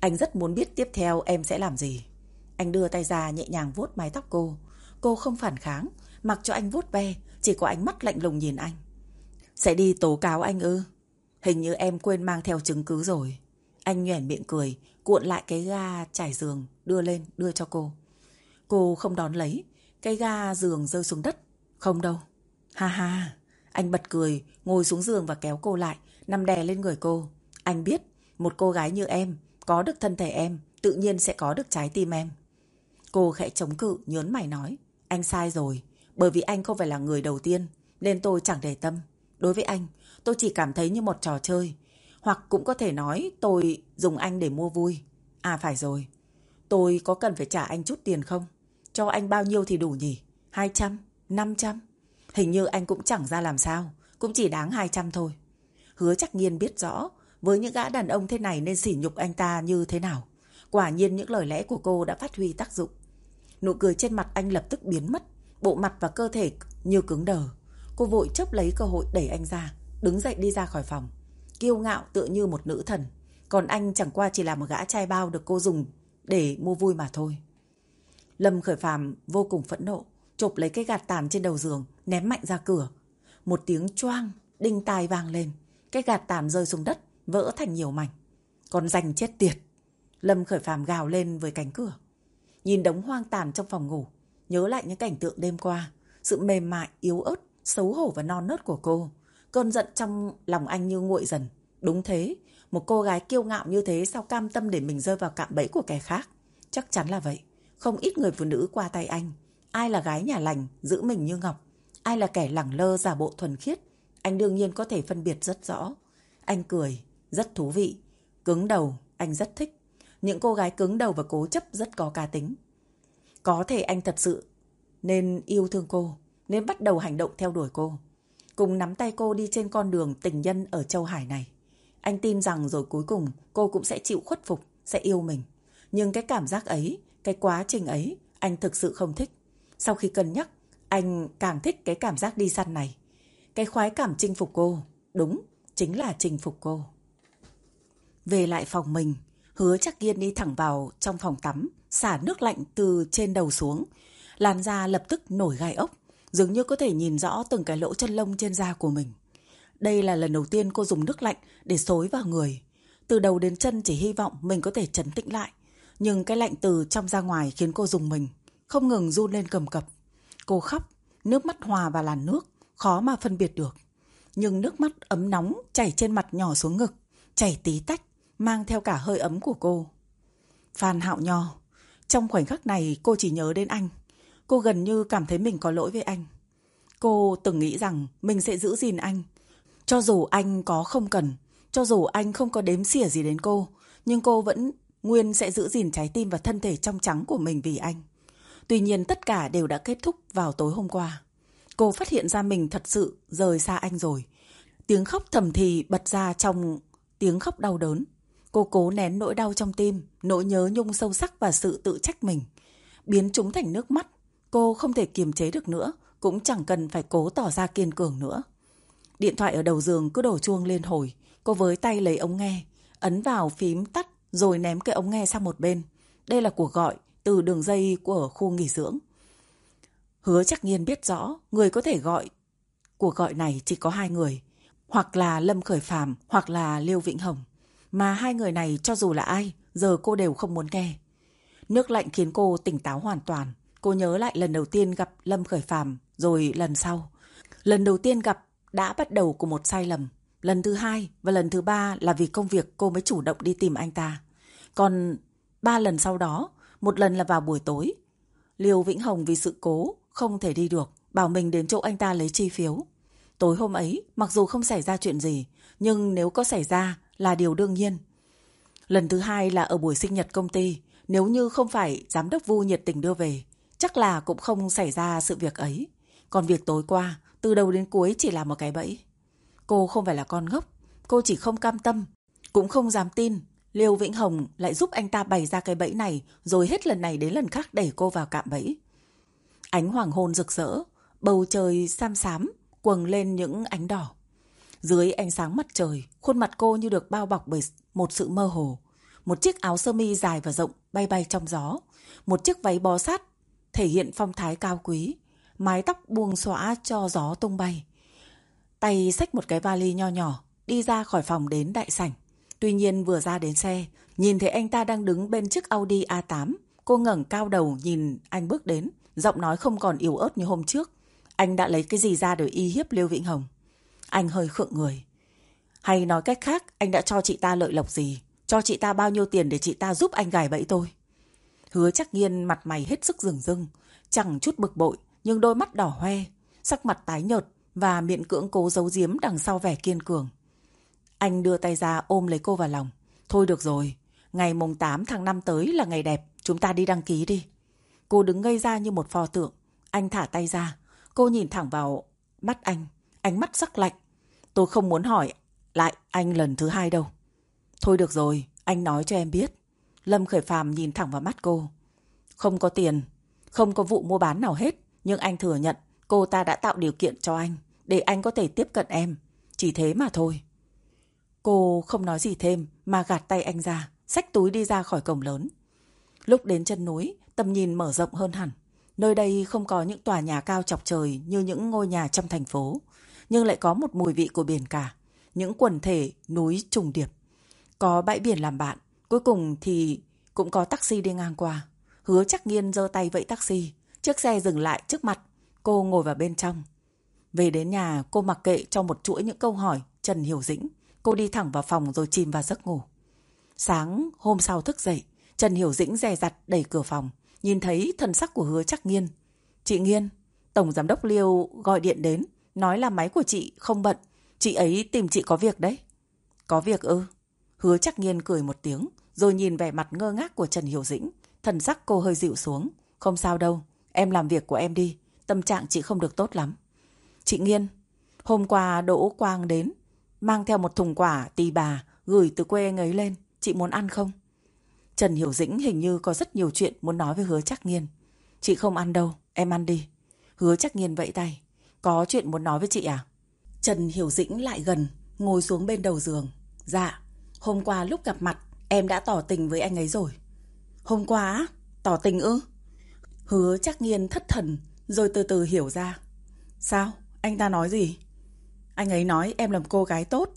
Anh rất muốn biết tiếp theo em sẽ làm gì. Anh đưa tay ra nhẹ nhàng vuốt mái tóc cô. Cô không phản kháng, mặc cho anh vuốt ve, chỉ có ánh mắt lạnh lùng nhìn anh. Sẽ đi tố cáo anh ư? Hình như em quên mang theo chứng cứ rồi. Anh nhoẻn miệng cười, cuộn lại cái ga trải giường, đưa lên, đưa cho cô. Cô không đón lấy, cái ga giường rơi xuống đất. Không đâu. Ha ha. Anh bật cười, ngồi xuống giường và kéo cô lại, nằm đè lên người cô. Anh biết, một cô gái như em, có được thân thể em, tự nhiên sẽ có được trái tim em. Cô khẽ chống cự, nhớn mày nói. Anh sai rồi, bởi vì anh không phải là người đầu tiên, nên tôi chẳng để tâm. Đối với anh, tôi chỉ cảm thấy như một trò chơi. Hoặc cũng có thể nói tôi dùng anh để mua vui. À phải rồi, tôi có cần phải trả anh chút tiền không? Cho anh bao nhiêu thì đủ nhỉ? 200? 500? Hình như anh cũng chẳng ra làm sao, cũng chỉ đáng 200 thôi. Hứa chắc nhiên biết rõ, với những gã đàn ông thế này nên sỉ nhục anh ta như thế nào. Quả nhiên những lời lẽ của cô đã phát huy tác dụng. Nụ cười trên mặt anh lập tức biến mất, bộ mặt và cơ thể như cứng đờ. Cô vội chấp lấy cơ hội đẩy anh ra, đứng dậy đi ra khỏi phòng. Kiêu ngạo tựa như một nữ thần, còn anh chẳng qua chỉ là một gã trai bao được cô dùng để mua vui mà thôi. Lâm Khởi Phàm vô cùng phẫn nộ, chộp lấy cái gạt tàn trên đầu giường, ném mạnh ra cửa. Một tiếng choang, đinh tai vang lên. Cái gạt tàn rơi xuống đất, vỡ thành nhiều mảnh. Còn giành chết tiệt. Lâm Khởi Phàm gào lên với cánh cửa. Nhìn đống hoang tàn trong phòng ngủ, nhớ lại những cảnh tượng đêm qua, sự mềm mại, yếu ớt, xấu hổ và non nớt của cô. Cơn giận trong lòng anh như nguội dần. Đúng thế, một cô gái kiêu ngạo như thế sao cam tâm để mình rơi vào cạm bẫy của kẻ khác? Chắc chắn là vậy. Không ít người phụ nữ qua tay anh. Ai là gái nhà lành, giữ mình như ngọc. Ai là kẻ lẳng lơ giả bộ thuần khiết. Anh đương nhiên có thể phân biệt rất rõ. Anh cười, rất thú vị. Cứng đầu, anh rất thích. Những cô gái cứng đầu và cố chấp rất có cá tính. Có thể anh thật sự nên yêu thương cô, nên bắt đầu hành động theo đuổi cô. Cùng nắm tay cô đi trên con đường tình nhân ở châu Hải này. Anh tin rằng rồi cuối cùng cô cũng sẽ chịu khuất phục, sẽ yêu mình. Nhưng cái cảm giác ấy, cái quá trình ấy, anh thực sự không thích. Sau khi cân nhắc, anh càng thích cái cảm giác đi săn này. Cái khoái cảm chinh phục cô, đúng, chính là chinh phục cô. Về lại phòng mình, hứa chắc kiên đi thẳng vào trong phòng tắm, xả nước lạnh từ trên đầu xuống. Làn da lập tức nổi gai ốc, dường như có thể nhìn rõ từng cái lỗ chân lông trên da của mình. Đây là lần đầu tiên cô dùng nước lạnh để xối vào người. Từ đầu đến chân chỉ hy vọng mình có thể trấn tĩnh lại. Nhưng cái lạnh từ trong ra ngoài khiến cô dùng mình, không ngừng run lên cầm cập. Cô khóc, nước mắt hòa và làn nước, khó mà phân biệt được. Nhưng nước mắt ấm nóng chảy trên mặt nhỏ xuống ngực, chảy tí tách, mang theo cả hơi ấm của cô. Phan Hạo Nho, trong khoảnh khắc này cô chỉ nhớ đến anh. Cô gần như cảm thấy mình có lỗi với anh. Cô từng nghĩ rằng mình sẽ giữ gìn anh. Cho dù anh có không cần, cho dù anh không có đếm xỉa gì đến cô, nhưng cô vẫn nguyên sẽ giữ gìn trái tim và thân thể trong trắng của mình vì anh. Tuy nhiên tất cả đều đã kết thúc vào tối hôm qua. Cô phát hiện ra mình thật sự rời xa anh rồi. Tiếng khóc thầm thì bật ra trong tiếng khóc đau đớn. Cô cố nén nỗi đau trong tim, nỗi nhớ nhung sâu sắc và sự tự trách mình. Biến chúng thành nước mắt. Cô không thể kiềm chế được nữa, cũng chẳng cần phải cố tỏ ra kiên cường nữa. Điện thoại ở đầu giường cứ đổ chuông lên hồi. Cô với tay lấy ống nghe, ấn vào phím tắt rồi ném cái ống nghe sang một bên. Đây là cuộc gọi từ đường dây của khu nghỉ dưỡng. Hứa chắc nhiên biết rõ người có thể gọi cuộc gọi này chỉ có hai người. Hoặc là Lâm Khởi Phàm hoặc là Liêu Vĩnh Hồng. Mà hai người này cho dù là ai, giờ cô đều không muốn nghe. Nước lạnh khiến cô tỉnh táo hoàn toàn. Cô nhớ lại lần đầu tiên gặp Lâm Khởi Phàm rồi lần sau. Lần đầu tiên gặp đã bắt đầu của một sai lầm. Lần thứ hai và lần thứ ba là vì công việc cô mới chủ động đi tìm anh ta. Còn ba lần sau đó, một lần là vào buổi tối. Liêu Vĩnh Hồng vì sự cố, không thể đi được, bảo mình đến chỗ anh ta lấy chi phiếu. Tối hôm ấy, mặc dù không xảy ra chuyện gì, nhưng nếu có xảy ra là điều đương nhiên. Lần thứ hai là ở buổi sinh nhật công ty, nếu như không phải giám đốc Vu nhiệt tình đưa về, chắc là cũng không xảy ra sự việc ấy. Còn việc tối qua, từ đầu đến cuối chỉ là một cái bẫy. Cô không phải là con ngốc, cô chỉ không cam tâm, cũng không dám tin. Liêu Vĩnh Hồng lại giúp anh ta bày ra cái bẫy này rồi hết lần này đến lần khác đẩy cô vào cạm bẫy. Ánh hoàng hôn rực rỡ, bầu trời sam xám, quầng lên những ánh đỏ. Dưới ánh sáng mặt trời, khuôn mặt cô như được bao bọc bởi một sự mơ hồ. Một chiếc áo sơ mi dài và rộng bay bay trong gió. Một chiếc váy bó sát thể hiện phong thái cao quý. Mái tóc buông xõa cho gió tung bay. Tay xách một cái vali nho nhỏ, đi ra khỏi phòng đến đại sảnh. Tuy nhiên vừa ra đến xe, nhìn thấy anh ta đang đứng bên chiếc Audi A8. Cô ngẩng cao đầu nhìn anh bước đến, giọng nói không còn yếu ớt như hôm trước. Anh đã lấy cái gì ra để y hiếp Liêu Vĩnh Hồng? Anh hơi khựng người. Hay nói cách khác, anh đã cho chị ta lợi lộc gì? Cho chị ta bao nhiêu tiền để chị ta giúp anh gài bẫy tôi? Hứa chắc nghiên mặt mày hết sức rừng rưng, chẳng chút bực bội, nhưng đôi mắt đỏ hoe, sắc mặt tái nhợt và miệng cưỡng cố giấu giếm đằng sau vẻ kiên cường. Anh đưa tay ra ôm lấy cô vào lòng. Thôi được rồi, ngày mùng 8 tháng 5 tới là ngày đẹp, chúng ta đi đăng ký đi. Cô đứng ngây ra như một pho tượng. Anh thả tay ra. Cô nhìn thẳng vào mắt anh, ánh mắt sắc lạnh. Tôi không muốn hỏi lại anh lần thứ hai đâu. Thôi được rồi, anh nói cho em biết. Lâm Khởi Phàm nhìn thẳng vào mắt cô. Không có tiền, không có vụ mua bán nào hết, nhưng anh thừa nhận cô ta đã tạo điều kiện cho anh, để anh có thể tiếp cận em. Chỉ thế mà thôi. Cô không nói gì thêm mà gạt tay anh ra, xách túi đi ra khỏi cổng lớn. Lúc đến chân núi, tầm nhìn mở rộng hơn hẳn. Nơi đây không có những tòa nhà cao chọc trời như những ngôi nhà trong thành phố, nhưng lại có một mùi vị của biển cả, những quần thể núi trùng điệp. Có bãi biển làm bạn, cuối cùng thì cũng có taxi đi ngang qua. Hứa chắc nghiên giơ tay vẫy taxi, chiếc xe dừng lại trước mặt, cô ngồi vào bên trong. Về đến nhà, cô mặc kệ cho một chuỗi những câu hỏi Trần Hiểu Dĩnh. Cô đi thẳng vào phòng rồi chìm vào giấc ngủ. Sáng hôm sau thức dậy, Trần Hiểu Dĩnh dè dặt đẩy cửa phòng, nhìn thấy thần sắc của hứa chắc nghiên. Chị Nghiên, Tổng Giám đốc Liêu gọi điện đến, nói là máy của chị không bận, chị ấy tìm chị có việc đấy. Có việc ư? Hứa chắc nghiên cười một tiếng, rồi nhìn vẻ mặt ngơ ngác của Trần Hiểu Dĩnh. Thần sắc cô hơi dịu xuống. Không sao đâu, em làm việc của em đi, tâm trạng chị không được tốt lắm. Chị Nghiên, hôm qua Đỗ Quang đến, mang theo một thùng quả tì bà gửi từ quê anh ấy lên, chị muốn ăn không? Trần Hiểu Dĩnh hình như có rất nhiều chuyện muốn nói với hứa chắc nghiên. Chị không ăn đâu, em ăn đi. Hứa chắc nghiên vẫy tay. Có chuyện muốn nói với chị à? Trần Hiểu Dĩnh lại gần, ngồi xuống bên đầu giường. Dạ, hôm qua lúc gặp mặt, em đã tỏ tình với anh ấy rồi. Hôm qua Tỏ tình ư? Hứa chắc nghiên thất thần, rồi từ từ hiểu ra. Sao? Anh ta nói gì? Anh ấy nói em làm cô gái tốt.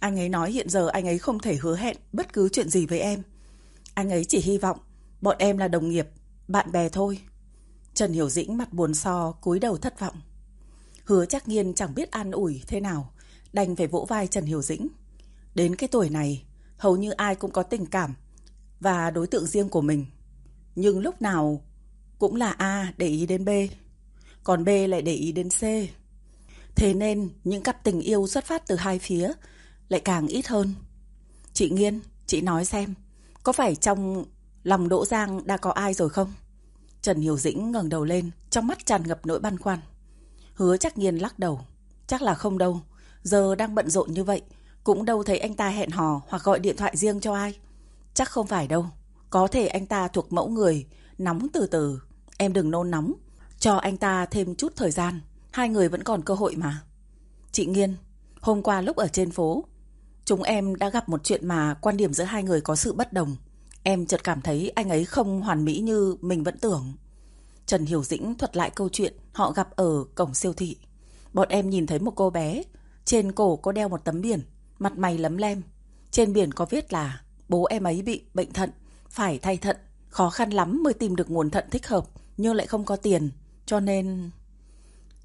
Anh ấy nói hiện giờ anh ấy không thể hứa hẹn bất cứ chuyện gì với em. Anh ấy chỉ hy vọng bọn em là đồng nghiệp, bạn bè thôi. Trần Hiểu Dĩnh mặt buồn so, cúi đầu thất vọng. Hứa chắc nghiên chẳng biết an ủi thế nào, đành phải vỗ vai Trần Hiểu Dĩnh. Đến cái tuổi này, hầu như ai cũng có tình cảm và đối tượng riêng của mình. Nhưng lúc nào cũng là A để ý đến B, còn B lại để ý đến C. Thế nên những cặp tình yêu xuất phát từ hai phía lại càng ít hơn. Chị Nghiên, chị nói xem, có phải trong lòng Đỗ Giang đã có ai rồi không? Trần Hiểu Dĩnh ngẩng đầu lên, trong mắt tràn ngập nỗi băn khoăn. Hứa chắc nghiên lắc đầu. Chắc là không đâu. Giờ đang bận rộn như vậy, cũng đâu thấy anh ta hẹn hò hoặc gọi điện thoại riêng cho ai. Chắc không phải đâu. Có thể anh ta thuộc mẫu người, nóng từ từ. Em đừng nôn nóng. Cho anh ta thêm chút thời gian. Hai người vẫn còn cơ hội mà. Chị Nghiên, hôm qua lúc ở trên phố, chúng em đã gặp một chuyện mà quan điểm giữa hai người có sự bất đồng. Em chợt cảm thấy anh ấy không hoàn mỹ như mình vẫn tưởng. Trần Hiểu Dĩnh thuật lại câu chuyện họ gặp ở cổng siêu thị. Bọn em nhìn thấy một cô bé, trên cổ có đeo một tấm biển, mặt mày lấm lem. Trên biển có viết là bố em ấy bị bệnh thận, phải thay thận, khó khăn lắm mới tìm được nguồn thận thích hợp, nhưng lại không có tiền, cho nên...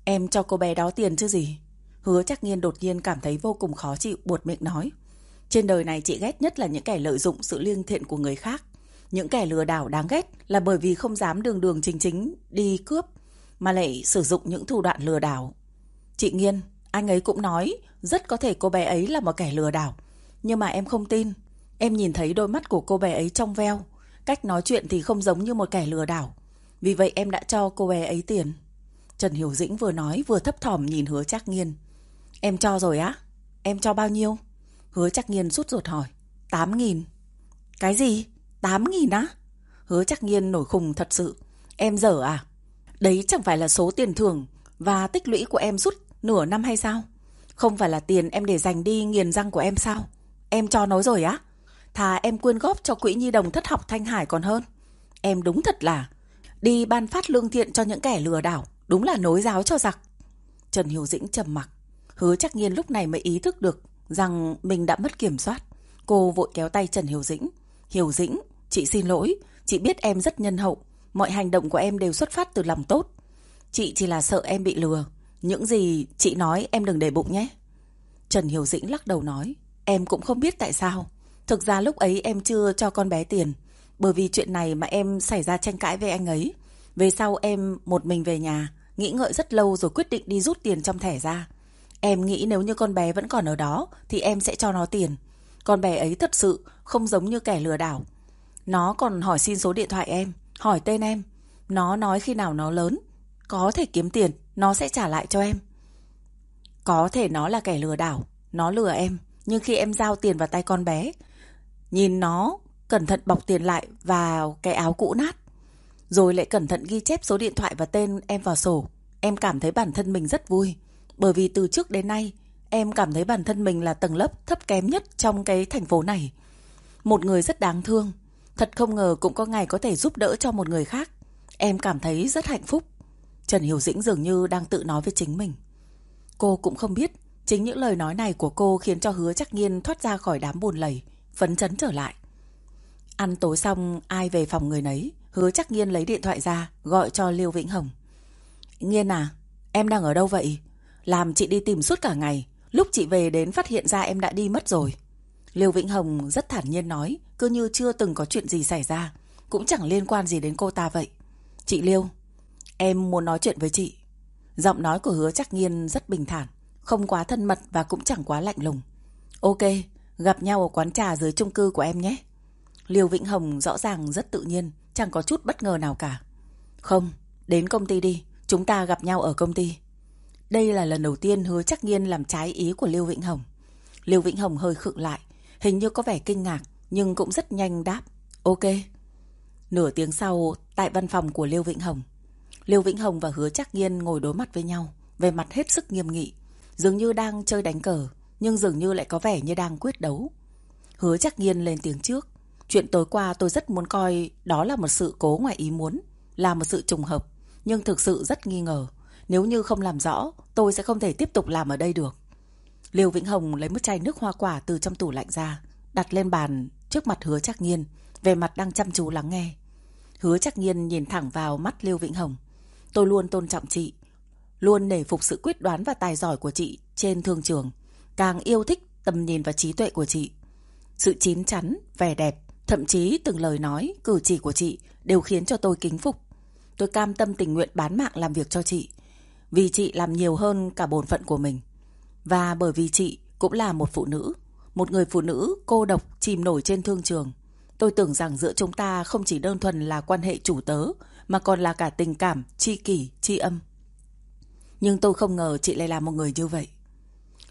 Em cho cô bé đó tiền chứ gì? Hứa chắc nghiên đột nhiên cảm thấy vô cùng khó chịu, buột miệng nói. Trên đời này chị ghét nhất là những kẻ lợi dụng sự liêng thiện của người khác. Những kẻ lừa đảo đáng ghét là bởi vì không dám đường đường chính chính đi cướp, mà lại sử dụng những thủ đoạn lừa đảo. Chị Nghiên, anh ấy cũng nói rất có thể cô bé ấy là một kẻ lừa đảo. Nhưng mà em không tin. Em nhìn thấy đôi mắt của cô bé ấy trong veo. Cách nói chuyện thì không giống như một kẻ lừa đảo. Vì vậy em đã cho cô bé ấy tiền. Trần Hiểu Dĩnh vừa nói vừa thấp thỏm nhìn hứa chắc nghiên. Em cho rồi á? Em cho bao nhiêu? Hứa chắc nghiên rút ruột hỏi. Tám nghìn. Cái gì? Tám nghìn á? Hứa chắc nghiên nổi khùng thật sự. Em dở à? Đấy chẳng phải là số tiền thưởng và tích lũy của em suốt nửa năm hay sao? Không phải là tiền em để dành đi nghiền răng của em sao? Em cho nó rồi á? Thà em quyên góp cho quỹ nhi đồng thất học Thanh Hải còn hơn. Em đúng thật là đi ban phát lương thiện cho những kẻ lừa đảo, đúng là nối giáo cho giặc. Trần Hiểu Dĩnh trầm mặc, hứa chắc nhiên lúc này mới ý thức được rằng mình đã mất kiểm soát. Cô vội kéo tay Trần Hiểu Dĩnh. Hiểu Dĩnh, chị xin lỗi, chị biết em rất nhân hậu, mọi hành động của em đều xuất phát từ lòng tốt. Chị chỉ là sợ em bị lừa, những gì chị nói em đừng để bụng nhé. Trần Hiểu Dĩnh lắc đầu nói, em cũng không biết tại sao. Thực ra lúc ấy em chưa cho con bé tiền, bởi vì chuyện này mà em xảy ra tranh cãi với anh ấy. Về sau em một mình về nhà, nghĩ ngợi rất lâu rồi quyết định đi rút tiền trong thẻ ra. Em nghĩ nếu như con bé vẫn còn ở đó thì em sẽ cho nó tiền. Con bé ấy thật sự không giống như kẻ lừa đảo. Nó còn hỏi xin số điện thoại em, hỏi tên em. Nó nói khi nào nó lớn, có thể kiếm tiền, nó sẽ trả lại cho em. Có thể nó là kẻ lừa đảo, nó lừa em. Nhưng khi em giao tiền vào tay con bé, nhìn nó cẩn thận bọc tiền lại vào cái áo cũ nát. Rồi lại cẩn thận ghi chép số điện thoại và tên em vào sổ. Em cảm thấy bản thân mình rất vui. Bởi vì từ trước đến nay, em cảm thấy bản thân mình là tầng lớp thấp kém nhất trong cái thành phố này. Một người rất đáng thương. Thật không ngờ cũng có ngày có thể giúp đỡ cho một người khác. Em cảm thấy rất hạnh phúc. Trần Hiểu Dĩnh dường như đang tự nói với chính mình. Cô cũng không biết, chính những lời nói này của cô khiến cho hứa chắc nghiên thoát ra khỏi đám buồn lầy, phấn chấn trở lại. Ăn tối xong, ai về phòng người nấy, hứa chắc nghiên lấy điện thoại ra, gọi cho Liêu Vĩnh Hồng. Nghiên à, em đang ở đâu vậy? Làm chị đi tìm suốt cả ngày, lúc chị về đến phát hiện ra em đã đi mất rồi. Liêu Vĩnh Hồng rất thản nhiên nói, cứ như chưa từng có chuyện gì xảy ra, cũng chẳng liên quan gì đến cô ta vậy. Chị Liêu, em muốn nói chuyện với chị. Giọng nói của hứa chắc nghiên rất bình thản, không quá thân mật và cũng chẳng quá lạnh lùng. Ok, gặp nhau ở quán trà dưới chung cư của em nhé. Liêu Vĩnh Hồng rõ ràng rất tự nhiên, chẳng có chút bất ngờ nào cả. Không, đến công ty đi, chúng ta gặp nhau ở công ty. Đây là lần đầu tiên hứa chắc nghiên làm trái ý của Liêu Vĩnh Hồng. Liêu Vĩnh Hồng hơi khựng lại, hình như có vẻ kinh ngạc, nhưng cũng rất nhanh đáp. Ok. Nửa tiếng sau, tại văn phòng của Liêu Vĩnh Hồng, Liêu Vĩnh Hồng và Hứa Chắc Nghiên ngồi đối mặt với nhau, về mặt hết sức nghiêm nghị, dường như đang chơi đánh cờ, nhưng dường như lại có vẻ như đang quyết đấu. Hứa Chắc Nghiên lên tiếng trước, chuyện tối qua tôi rất muốn coi đó là một sự cố ngoài ý muốn, là một sự trùng hợp, nhưng thực sự rất nghi ngờ. Nếu như không làm rõ, tôi sẽ không thể tiếp tục làm ở đây được. Liêu Vĩnh Hồng lấy một chai nước hoa quả từ trong tủ lạnh ra, đặt lên bàn trước mặt Hứa Trác Nghiên, về mặt đang chăm chú lắng nghe. Hứa Trác Nghiên nhìn thẳng vào mắt Liêu Vĩnh Hồng. Tôi luôn tôn trọng chị, luôn nể phục sự quyết đoán và tài giỏi của chị trên thương trường, càng yêu thích tầm nhìn và trí tuệ của chị. Sự chín chắn, vẻ đẹp, thậm chí từng lời nói, cử chỉ của chị đều khiến cho tôi kính phục. Tôi cam tâm tình nguyện bán mạng làm việc cho chị, vì chị làm nhiều hơn cả bổn phận của mình. Và bởi vì chị cũng là một phụ nữ, một người phụ nữ cô độc chìm nổi trên thương trường. Tôi tưởng rằng giữa chúng ta không chỉ đơn thuần là quan hệ chủ tớ, mà còn là cả tình cảm, tri kỷ, tri âm. Nhưng tôi không ngờ chị lại là một người như vậy.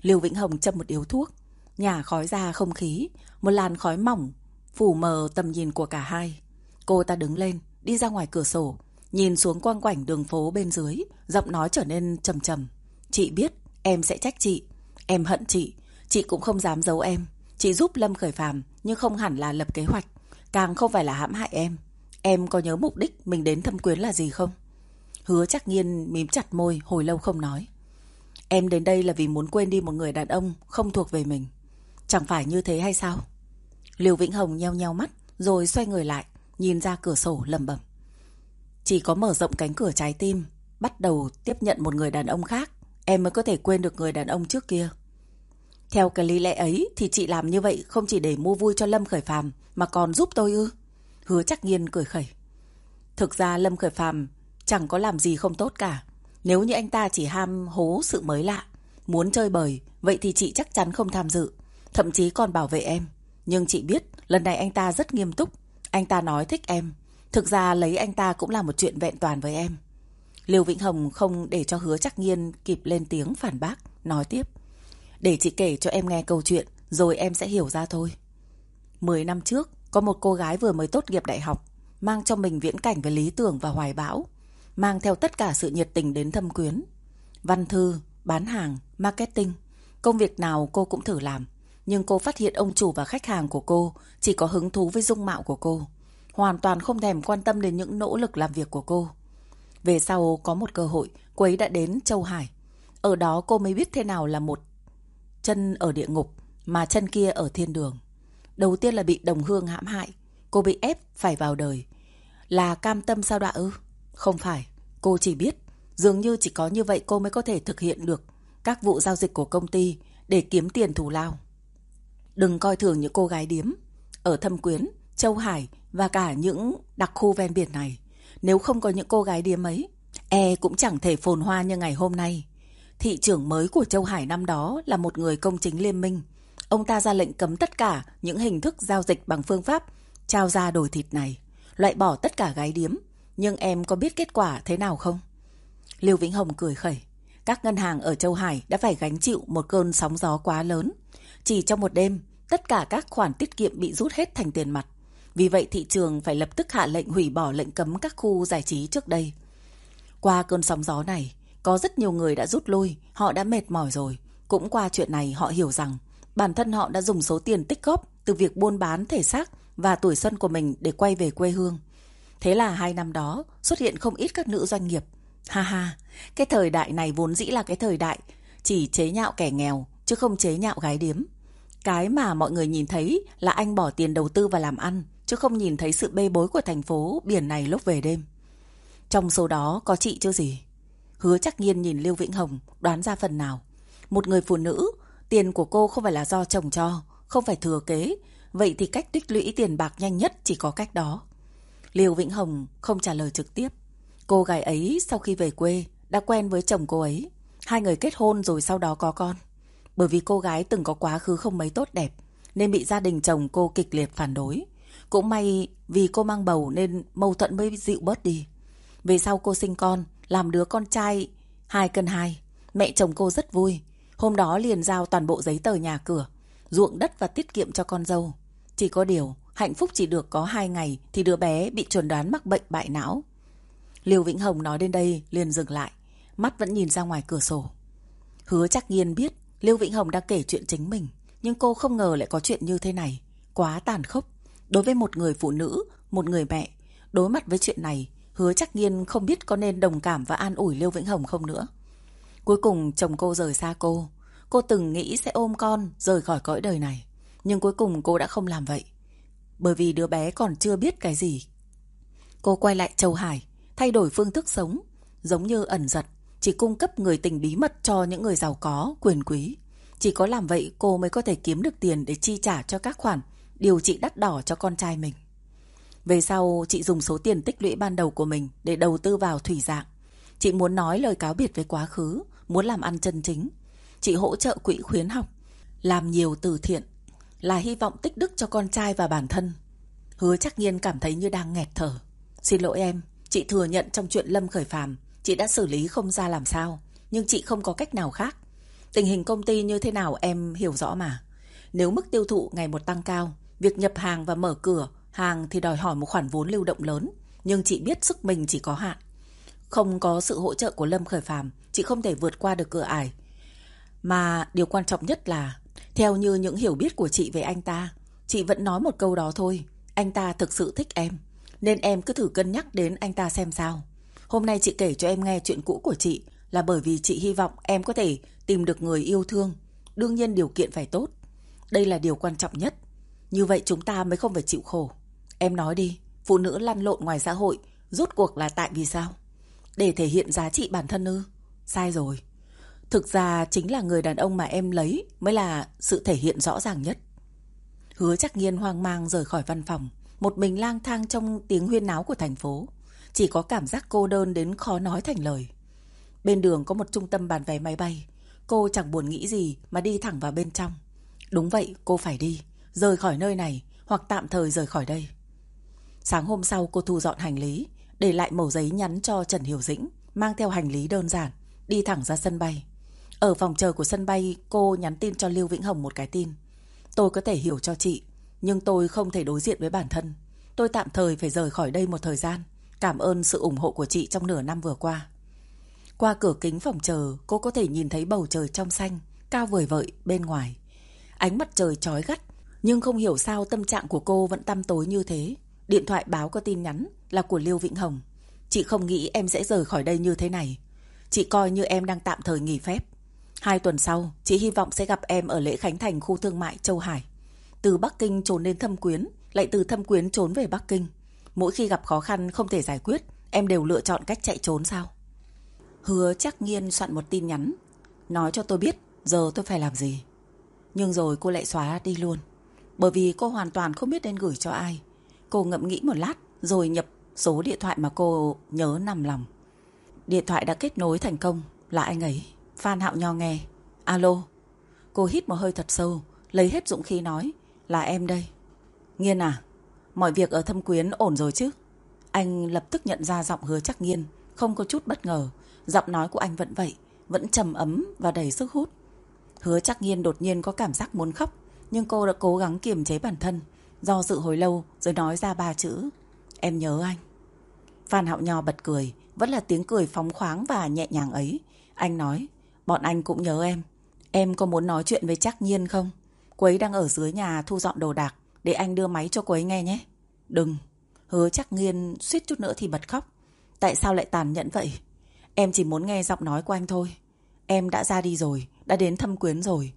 Liêu Vĩnh Hồng châm một điếu thuốc, nhả khói ra không khí, một làn khói mỏng, phủ mờ tầm nhìn của cả hai. Cô ta đứng lên, đi ra ngoài cửa sổ, nhìn xuống quang quảnh đường phố bên dưới, giọng nói trở nên trầm trầm. Chị biết, em sẽ trách chị, em hận chị, chị cũng không dám giấu em. Chị giúp Lâm khởi phàm, nhưng không hẳn là lập kế hoạch, càng không phải là hãm hại em. Em có nhớ mục đích mình đến thâm quyến là gì không? Hứa chắc nhiên mím chặt môi hồi lâu không nói. Em đến đây là vì muốn quên đi một người đàn ông không thuộc về mình. Chẳng phải như thế hay sao? Liêu Vĩnh Hồng nheo nheo mắt rồi xoay người lại, nhìn ra cửa sổ lầm bẩm. Chỉ có mở rộng cánh cửa trái tim, bắt đầu tiếp nhận một người đàn ông khác, em mới có thể quên được người đàn ông trước kia. Theo cái lý lẽ ấy thì chị làm như vậy không chỉ để mua vui cho Lâm Khởi Phàm mà còn giúp tôi ư? Hứa chắc nghiên cười khẩy. Thực ra Lâm Khởi Phàm chẳng có làm gì không tốt cả. Nếu như anh ta chỉ ham hố sự mới lạ, muốn chơi bời, vậy thì chị chắc chắn không tham dự. Thậm chí còn bảo vệ em. Nhưng chị biết lần này anh ta rất nghiêm túc. Anh ta nói thích em. Thực ra lấy anh ta cũng là một chuyện vẹn toàn với em. Liêu Vĩnh Hồng không để cho hứa chắc nghiên kịp lên tiếng phản bác, nói tiếp. Để chị kể cho em nghe câu chuyện, rồi em sẽ hiểu ra thôi. Mười năm trước, có một cô gái vừa mới tốt nghiệp đại học, mang trong mình viễn cảnh về lý tưởng và hoài bão, mang theo tất cả sự nhiệt tình đến thâm quyến. Văn thư, bán hàng, marketing, Công việc nào cô cũng thử làm. Nhưng cô phát hiện ông chủ và khách hàng của cô chỉ có hứng thú với dung mạo của cô. Hoàn toàn không thèm quan tâm đến những nỗ lực làm việc của cô. Về sau có một cơ hội, cô ấy đã đến Châu Hải. Ở đó cô mới biết thế nào là một chân ở địa ngục mà chân kia ở thiên đường. Đầu tiên là bị đồng hương hãm hại. Cô bị ép phải vào đời. Là cam tâm sao đạ ư? Không phải. Cô chỉ biết dường như chỉ có như vậy cô mới có thể thực hiện được các vụ giao dịch của công ty để kiếm tiền thù lao. Đừng coi thường những cô gái điếm ở Thâm Quyến, Châu Hải và cả những đặc khu ven biển này. Nếu không có những cô gái điếm ấy, e cũng chẳng thể phồn hoa như ngày hôm nay. Thị trưởng mới của Châu Hải năm đó là một người công chính liên minh. Ông ta ra lệnh cấm tất cả những hình thức giao dịch bằng phương pháp trao ra đổi thịt này, loại bỏ tất cả gái điếm. Nhưng em có biết kết quả thế nào không? Lưu Vĩnh Hồng cười khẩy. Các ngân hàng ở Châu Hải đã phải gánh chịu một cơn sóng gió quá lớn. Chỉ trong một đêm, tất cả các khoản tiết kiệm bị rút hết thành tiền mặt. Vì vậy thị trường phải lập tức hạ lệnh hủy bỏ lệnh cấm các khu giải trí trước đây. Qua cơn sóng gió này, có rất nhiều người đã rút lui, họ đã mệt mỏi rồi. Cũng qua chuyện này họ hiểu rằng bản thân họ đã dùng số tiền tích góp từ việc buôn bán thể xác và tuổi xuân của mình để quay về quê hương. Thế là hai năm đó xuất hiện không ít các nữ doanh nghiệp. Ha ha, cái thời đại này vốn dĩ là cái thời đại chỉ chế nhạo kẻ nghèo chứ không chế nhạo gái điếm. Cái mà mọi người nhìn thấy là anh bỏ tiền đầu tư và làm ăn chứ không nhìn thấy sự bê bối của thành phố biển này lúc về đêm. Trong số đó có chị chứ gì? Hứa chắc nhiên nhìn Lưu Vĩnh Hồng đoán ra phần nào. Một người phụ nữ, tiền của cô không phải là do chồng cho, không phải thừa kế. Vậy thì cách tích lũy tiền bạc nhanh nhất chỉ có cách đó. Lưu Vĩnh Hồng không trả lời trực tiếp. Cô gái ấy sau khi về quê đã quen với chồng cô ấy. Hai người kết hôn rồi sau đó có con. Bởi vì cô gái từng có quá khứ không mấy tốt đẹp nên bị gia đình chồng cô kịch liệt phản đối. Cũng may vì cô mang bầu nên mâu thuẫn mới dịu bớt đi. Về sau cô sinh con, làm đứa con trai hai cân hai Mẹ chồng cô rất vui. Hôm đó liền giao toàn bộ giấy tờ nhà cửa, ruộng đất và tiết kiệm cho con dâu. Chỉ có điều, hạnh phúc chỉ được có hai ngày thì đứa bé bị chuẩn đoán mắc bệnh bại não. Liêu Vĩnh Hồng nói đến đây liền dừng lại, mắt vẫn nhìn ra ngoài cửa sổ. Hứa chắc nhiên biết Lưu Vĩnh Hồng đang kể chuyện chính mình, nhưng cô không ngờ lại có chuyện như thế này. Quá tàn khốc. Đối với một người phụ nữ, một người mẹ, đối mặt với chuyện này, hứa chắc nhiên không biết có nên đồng cảm và an ủi Lưu Vĩnh Hồng không nữa. Cuối cùng chồng cô rời xa cô. Cô từng nghĩ sẽ ôm con rời khỏi cõi đời này. Nhưng cuối cùng cô đã không làm vậy. Bởi vì đứa bé còn chưa biết cái gì. Cô quay lại Châu Hải, thay đổi phương thức sống, giống như ẩn giật, chỉ cung cấp người tình bí mật cho những người giàu có, quyền quý. Chỉ có làm vậy cô mới có thể kiếm được tiền để chi trả cho các khoản điều trị đắt đỏ cho con trai mình. Về sau, chị dùng số tiền tích lũy ban đầu của mình để đầu tư vào thủy dạng. Chị muốn nói lời cáo biệt với quá khứ, muốn làm ăn chân chính. Chị hỗ trợ quỹ khuyến học, làm nhiều từ thiện, là hy vọng tích đức cho con trai và bản thân. Hứa chắc nhiên cảm thấy như đang nghẹt thở. Xin lỗi em, chị thừa nhận trong chuyện Lâm Khởi Phàm chị đã xử lý không ra làm sao, nhưng chị không có cách nào khác. Tình hình công ty như thế nào em hiểu rõ mà. Nếu mức tiêu thụ ngày một tăng cao, việc nhập hàng và mở cửa hàng thì đòi hỏi một khoản vốn lưu động lớn, nhưng chị biết sức mình chỉ có hạn. Không có sự hỗ trợ của Lâm Khởi Phàm, chị không thể vượt qua được cửa ải. Mà điều quan trọng nhất là, theo như những hiểu biết của chị về anh ta, chị vẫn nói một câu đó thôi, anh ta thực sự thích em, nên em cứ thử cân nhắc đến anh ta xem sao. Hôm nay chị kể cho em nghe chuyện cũ của chị là bởi vì chị hy vọng em có thể tìm được người yêu thương, đương nhiên điều kiện phải tốt. Đây là điều quan trọng nhất. Như vậy chúng ta mới không phải chịu khổ. Em nói đi, phụ nữ lăn lộn ngoài xã hội, rốt cuộc là tại vì sao? Để thể hiện giá trị bản thân ư? Sai rồi. Thực ra chính là người đàn ông mà em lấy mới là sự thể hiện rõ ràng nhất. Hứa chắc nghiên hoang mang rời khỏi văn phòng, một mình lang thang trong tiếng huyên náo của thành phố. Chỉ có cảm giác cô đơn đến khó nói thành lời. Bên đường có một trung tâm bán vé máy bay. Cô chẳng buồn nghĩ gì mà đi thẳng vào bên trong. Đúng vậy, cô phải đi. Rời khỏi nơi này hoặc tạm thời rời khỏi đây. Sáng hôm sau cô thu dọn hành lý, để lại mẩu giấy nhắn cho Trần Hiểu Dĩnh, mang theo hành lý đơn giản, đi thẳng ra sân bay. Ở phòng chờ của sân bay, cô nhắn tin cho Lưu Vĩnh Hồng một cái tin. Tôi có thể hiểu cho chị, nhưng tôi không thể đối diện với bản thân. Tôi tạm thời phải rời khỏi đây một thời gian. Cảm ơn sự ủng hộ của chị trong nửa năm vừa qua. Qua cửa kính phòng chờ, cô có thể nhìn thấy bầu trời trong xanh, cao vời vợi bên ngoài. Ánh mặt trời chói gắt, nhưng không hiểu sao tâm trạng của cô vẫn tăm tối như thế. Điện thoại báo có tin nhắn là của Liêu Vĩnh Hồng. Chị không nghĩ em sẽ rời khỏi đây như thế này. Chị coi như em đang tạm thời nghỉ phép. Hai tuần sau, chị hy vọng sẽ gặp em ở lễ khánh thành khu thương mại Châu Hải. Từ Bắc Kinh trốn đến Thâm Quyến, lại từ Thâm Quyến trốn về Bắc Kinh. Mỗi khi gặp khó khăn không thể giải quyết, em đều lựa chọn cách chạy trốn sao? Hứa chắc nghiên soạn một tin nhắn, nói cho tôi biết giờ tôi phải làm gì. Nhưng rồi cô lại xóa đi luôn, bởi vì cô hoàn toàn không biết nên gửi cho ai. Cô ngậm nghĩ một lát rồi nhập số điện thoại mà cô nhớ nằm lòng. Điện thoại đã kết nối thành công là anh ấy. Phan Hạo Nho nghe. Alo. Cô hít một hơi thật sâu, lấy hết dũng khí nói. Là em đây. Nghiên à, mọi việc ở thâm quyến ổn rồi chứ? Anh lập tức nhận ra giọng hứa chắc nghiên, không có chút bất ngờ. Giọng nói của anh vẫn vậy, vẫn trầm ấm và đầy sức hút. Hứa chắc nghiên đột nhiên có cảm giác muốn khóc, nhưng cô đã cố gắng kiềm chế bản thân, do sự hồi lâu rồi nói ra ba chữ. Em nhớ anh. Phan Hạo Nho bật cười, vẫn là tiếng cười phóng khoáng và nhẹ nhàng ấy. Anh nói, bọn anh cũng nhớ em. Em có muốn nói chuyện với chắc nhiên không? Quấy đang ở dưới nhà thu dọn đồ đạc, để anh đưa máy cho quấy nghe nhé. Đừng. Hứa chắc nghiên suýt chút nữa thì bật khóc. Tại sao lại tàn nhẫn vậy? Em chỉ muốn nghe giọng nói của anh thôi. Em đã ra đi rồi, đã đến thâm quyến rồi.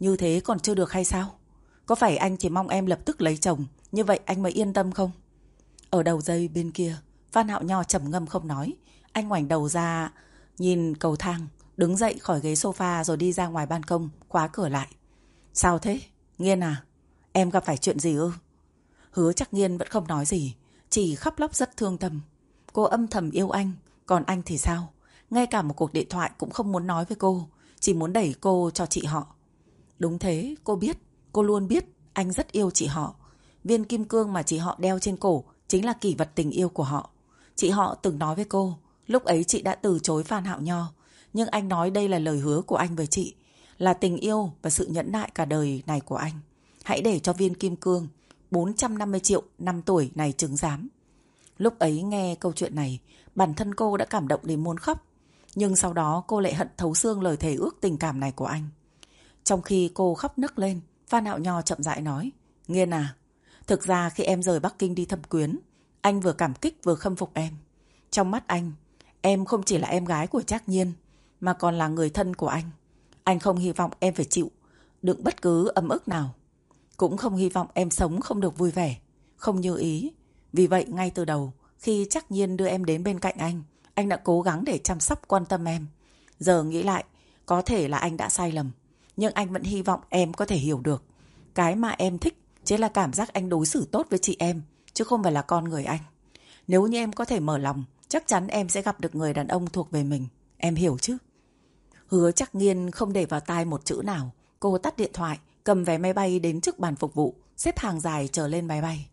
Như thế còn chưa được hay sao? Có phải anh chỉ mong em lập tức lấy chồng, như vậy anh mới yên tâm không? Ở đầu dây bên kia, Phan Hạo Nho trầm ngâm không nói. Anh ngoảnh đầu ra, nhìn cầu thang, đứng dậy khỏi ghế sofa rồi đi ra ngoài ban công, khóa cửa lại. Sao thế? Nghiên à? Em gặp phải chuyện gì ư? Hứa chắc Nghiên vẫn không nói gì, chỉ khóc lóc rất thương tâm. Cô âm thầm yêu anh, còn anh thì sao? Ngay cả một cuộc điện thoại cũng không muốn nói với cô, chỉ muốn đẩy cô cho chị họ. Đúng thế, cô biết, cô luôn biết anh rất yêu chị họ. Viên kim cương mà chị họ đeo trên cổ chính là kỷ vật tình yêu của họ. Chị họ từng nói với cô, lúc ấy chị đã từ chối Phan Hạo Nho, nhưng anh nói đây là lời hứa của anh với chị, là tình yêu và sự nhẫn nại cả đời này của anh. Hãy để cho viên kim cương 450 triệu năm tuổi này chứng giám. Lúc ấy nghe câu chuyện này, bản thân cô đã cảm động đến muốn khóc. Nhưng sau đó cô lại hận thấu xương lời thề ước tình cảm này của anh. Trong khi cô khóc nức lên, Phan Hạo Nho chậm rãi nói, Nghiên à, thực ra khi em rời Bắc Kinh đi thâm quyến, anh vừa cảm kích vừa khâm phục em. Trong mắt anh, em không chỉ là em gái của Trác Nhiên, mà còn là người thân của anh. Anh không hy vọng em phải chịu đựng bất cứ ấm ức nào. Cũng không hy vọng em sống không được vui vẻ, không như ý. Vì vậy ngay từ đầu, khi chắc Nhiên đưa em đến bên cạnh anh, anh đã cố gắng để chăm sóc quan tâm em. Giờ nghĩ lại, có thể là anh đã sai lầm. Nhưng anh vẫn hy vọng em có thể hiểu được. Cái mà em thích chỉ là cảm giác anh đối xử tốt với chị em, chứ không phải là con người anh. Nếu như em có thể mở lòng, chắc chắn em sẽ gặp được người đàn ông thuộc về mình. Em hiểu chứ? Hứa chắc nghiên không để vào tai một chữ nào. Cô tắt điện thoại, cầm vé máy bay đến trước bàn phục vụ, xếp hàng dài chờ lên máy bay.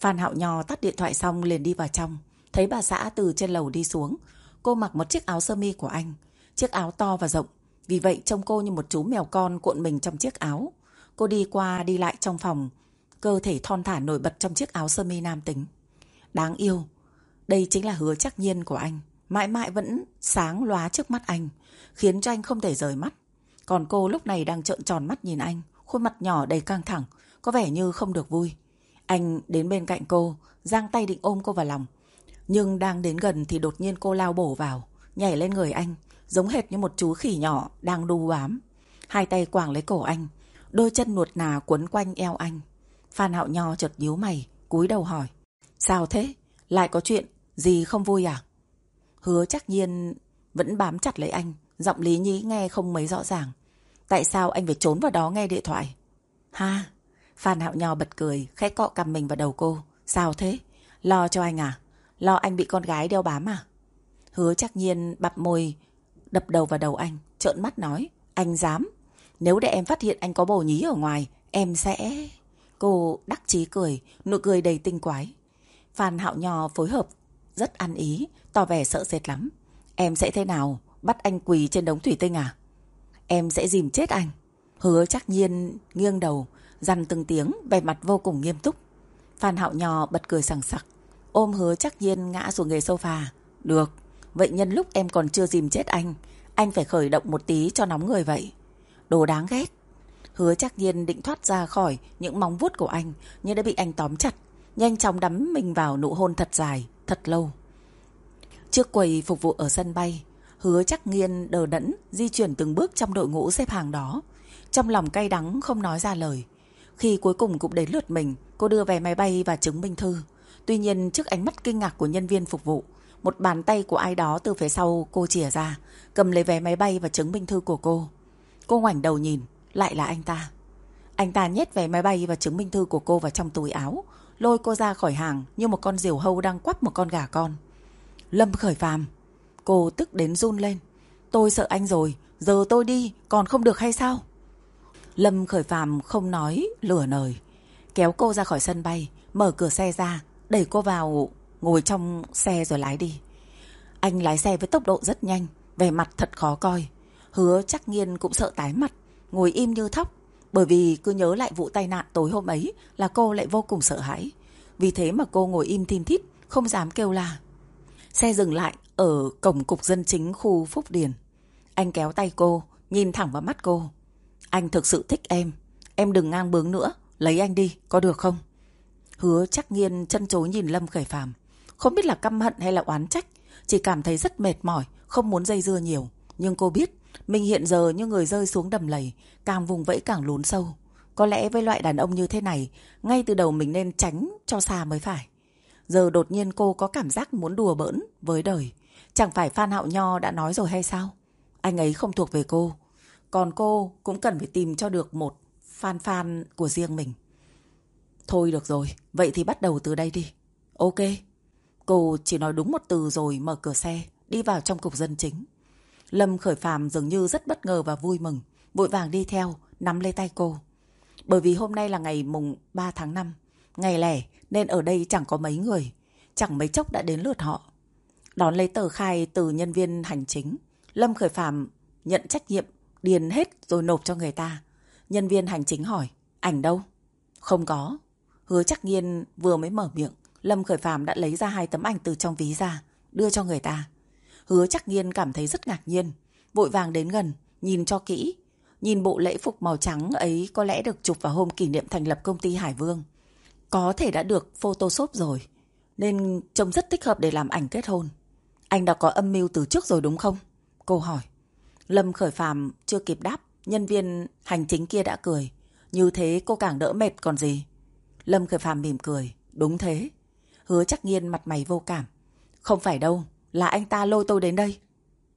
Phan Hạo Nho tắt điện thoại xong liền đi vào trong, thấy bà xã từ trên lầu đi xuống. Cô mặc một chiếc áo sơ mi của anh, chiếc áo to và rộng, vì vậy trông cô như một chú mèo con cuộn mình trong chiếc áo. Cô đi qua đi lại trong phòng, cơ thể thon thả nổi bật trong chiếc áo sơ mi nam tính. Đáng yêu, đây chính là hứa chắc nhiên của anh, mãi mãi vẫn sáng lóa trước mắt anh, khiến cho anh không thể rời mắt. Còn cô lúc này đang trợn tròn mắt nhìn anh, khuôn mặt nhỏ đầy căng thẳng, có vẻ như không được vui. Anh đến bên cạnh cô, giang tay định ôm cô vào lòng. Nhưng đang đến gần thì đột nhiên cô lao bổ vào, nhảy lên người anh, giống hệt như một chú khỉ nhỏ đang đu bám. Hai tay quàng lấy cổ anh, đôi chân nuột nà quấn quanh eo anh. Phan Hạo Nho chợt nhíu mày, cúi đầu hỏi. Sao thế? Lại có chuyện, gì không vui à? Hứa chắc nhiên vẫn bám chặt lấy anh, giọng lý nhí nghe không mấy rõ ràng. Tại sao anh phải trốn vào đó nghe điện thoại? Ha, Phan Hạo Nho bật cười, khẽ cọ cầm mình vào đầu cô. Sao thế? Lo cho anh à? Lo anh bị con gái đeo bám à? Hứa chắc nhiên bập môi, đập đầu vào đầu anh, trợn mắt nói. Anh dám. Nếu để em phát hiện anh có bồ nhí ở ngoài, em sẽ... Cô đắc chí cười, nụ cười đầy tinh quái. Phan Hạo Nho phối hợp, rất ăn ý, tỏ vẻ sợ sệt lắm. Em sẽ thế nào? Bắt anh quỳ trên đống thủy tinh à? Em sẽ dìm chết anh. Hứa chắc nhiên nghiêng đầu, dằn từng tiếng, vẻ mặt vô cùng nghiêm túc. Phan Hạo nhò bật cười sảng sặc, ôm hứa chắc nhiên ngã xuống ghế sofa. Được, vậy nhân lúc em còn chưa dìm chết anh, anh phải khởi động một tí cho nóng người vậy. đồ đáng ghét. Hứa chắc nhiên định thoát ra khỏi những móng vuốt của anh nhưng đã bị anh tóm chặt. Nhanh chóng đắm mình vào nụ hôn thật dài, thật lâu. Trước quầy phục vụ ở sân bay, hứa chắc nghiên đờ đẫn di chuyển từng bước trong đội ngũ xếp hàng đó. Trong lòng cay đắng không nói ra lời. Khi cuối cùng cũng đến lượt mình, cô đưa về máy bay và chứng minh thư. Tuy nhiên trước ánh mắt kinh ngạc của nhân viên phục vụ, một bàn tay của ai đó từ phía sau cô chìa ra, cầm lấy vé máy bay và chứng minh thư của cô. Cô ngoảnh đầu nhìn, lại là anh ta. Anh ta nhét vé máy bay và chứng minh thư của cô vào trong túi áo, lôi cô ra khỏi hàng như một con diều hâu đang quắp một con gà con. Lâm khởi phàm. Cô tức đến run lên. Tôi sợ anh rồi, giờ tôi đi, còn không được hay sao? Lâm khởi phàm không nói, lửa nời. Kéo cô ra khỏi sân bay, mở cửa xe ra, đẩy cô vào, ngồi trong xe rồi lái đi. Anh lái xe với tốc độ rất nhanh, vẻ mặt thật khó coi. Hứa chắc nghiên cũng sợ tái mặt, ngồi im như thóc. Bởi vì cứ nhớ lại vụ tai nạn tối hôm ấy là cô lại vô cùng sợ hãi. Vì thế mà cô ngồi im tin thít, không dám kêu la. Xe dừng lại ở cổng cục dân chính khu Phúc Điền. Anh kéo tay cô, nhìn thẳng vào mắt cô. Anh thực sự thích em. Em đừng ngang bướng nữa, lấy anh đi, có được không? Hứa chắc nghiên chân chối nhìn Lâm Khởi Phàm Không biết là căm hận hay là oán trách. Chỉ cảm thấy rất mệt mỏi, không muốn dây dưa nhiều. Nhưng cô biết, mình hiện giờ như người rơi xuống đầm lầy, càng vùng vẫy càng lún sâu. Có lẽ với loại đàn ông như thế này, ngay từ đầu mình nên tránh cho xa mới phải. Giờ đột nhiên cô có cảm giác muốn đùa bỡn với đời. Chẳng phải Phan Hạo Nho đã nói rồi hay sao? Anh ấy không thuộc về cô. Còn cô cũng cần phải tìm cho được một fan fan của riêng mình. Thôi được rồi, vậy thì bắt đầu từ đây đi. Ok. Cô chỉ nói đúng một từ rồi mở cửa xe, đi vào trong cục dân chính. Lâm khởi phàm dường như rất bất ngờ và vui mừng, vội vàng đi theo, nắm lấy tay cô. Bởi vì hôm nay là ngày mùng 3 tháng 5, ngày lẻ nên ở đây chẳng có mấy người, chẳng mấy chốc đã đến lượt họ. Đón lấy tờ khai từ nhân viên hành chính, Lâm khởi Phạm nhận trách nhiệm, điền hết rồi nộp cho người ta. Nhân viên hành chính hỏi, ảnh đâu? Không có. Hứa chắc nghiên vừa mới mở miệng, Lâm khởi Phạm đã lấy ra hai tấm ảnh từ trong ví ra, đưa cho người ta. Hứa chắc nghiên cảm thấy rất ngạc nhiên, vội vàng đến gần, nhìn cho kỹ. Nhìn bộ lễ phục màu trắng ấy có lẽ được chụp vào hôm kỷ niệm thành lập công ty Hải Vương. Có thể đã được photoshop rồi, nên trông rất thích hợp để làm ảnh kết hôn. Anh đã có âm mưu từ trước rồi đúng không? Cô hỏi. Lâm khởi phàm chưa kịp đáp, nhân viên hành chính kia đã cười. Như thế cô càng đỡ mệt còn gì. Lâm khởi phàm mỉm cười. Đúng thế. Hứa chắc nghiên mặt mày vô cảm. Không phải đâu, là anh ta lôi tôi đến đây.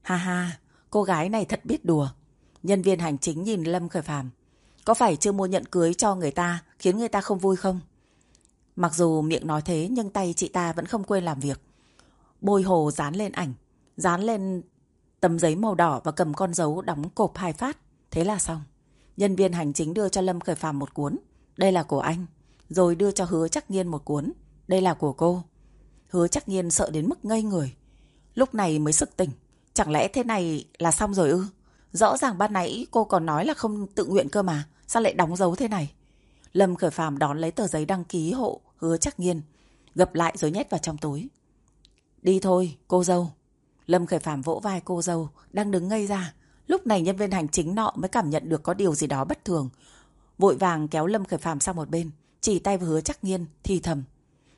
Ha ha, cô gái này thật biết đùa. Nhân viên hành chính nhìn Lâm Khởi Phàm Có phải chưa mua nhận cưới cho người ta khiến người ta không vui không? Mặc dù miệng nói thế nhưng tay chị ta vẫn không quên làm việc. Bôi hồ dán lên ảnh, dán lên tấm giấy màu đỏ và cầm con dấu đóng cộp hai phát. Thế là xong. Nhân viên hành chính đưa cho Lâm Khởi Phàm một cuốn. Đây là của anh. Rồi đưa cho Hứa Chắc Nghiên một cuốn. Đây là của cô. Hứa Chắc Nghiên sợ đến mức ngây người. Lúc này mới sực tỉnh. Chẳng lẽ thế này là xong rồi ư? Rõ ràng ban nãy cô còn nói là không tự nguyện cơ mà. Sao lại đóng dấu thế này? Lâm Khởi Phàm đón lấy tờ giấy đăng ký hộ hứa chắc nghiên. Gập lại rồi nhét vào trong túi. Đi thôi, cô dâu. Lâm Khởi Phàm vỗ vai cô dâu, đang đứng ngây ra. Lúc này nhân viên hành chính nọ mới cảm nhận được có điều gì đó bất thường. Vội vàng kéo Lâm Khởi Phàm sang một bên, chỉ tay vào hứa chắc nghiên, thì thầm.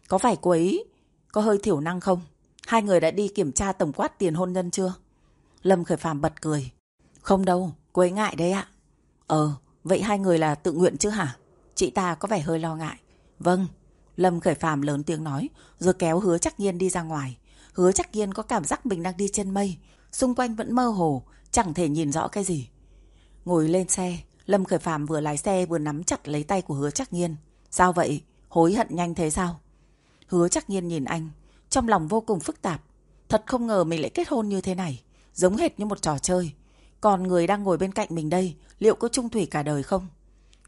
Có phải cô ấy có hơi thiểu năng không? Hai người đã đi kiểm tra tổng quát tiền hôn nhân chưa? Lâm Khởi Phàm bật cười. Không đâu, cô ấy ngại đấy ạ. Ờ, vậy hai người là tự nguyện chứ hả? Chị ta có vẻ hơi lo ngại. Vâng, Lâm Khởi Phàm lớn tiếng nói, rồi kéo hứa chắc nhiên đi ra ngoài. Hứa chắc nhiên có cảm giác mình đang đi trên mây, xung quanh vẫn mơ hồ, chẳng thể nhìn rõ cái gì. Ngồi lên xe, Lâm Khởi Phàm vừa lái xe vừa nắm chặt lấy tay của hứa chắc nhiên. Sao vậy? Hối hận nhanh thế sao? Hứa chắc nhiên nhìn anh, trong lòng vô cùng phức tạp. Thật không ngờ mình lại kết hôn như thế này. Giống hệt như một trò chơi. Còn người đang ngồi bên cạnh mình đây, liệu có chung thủy cả đời không?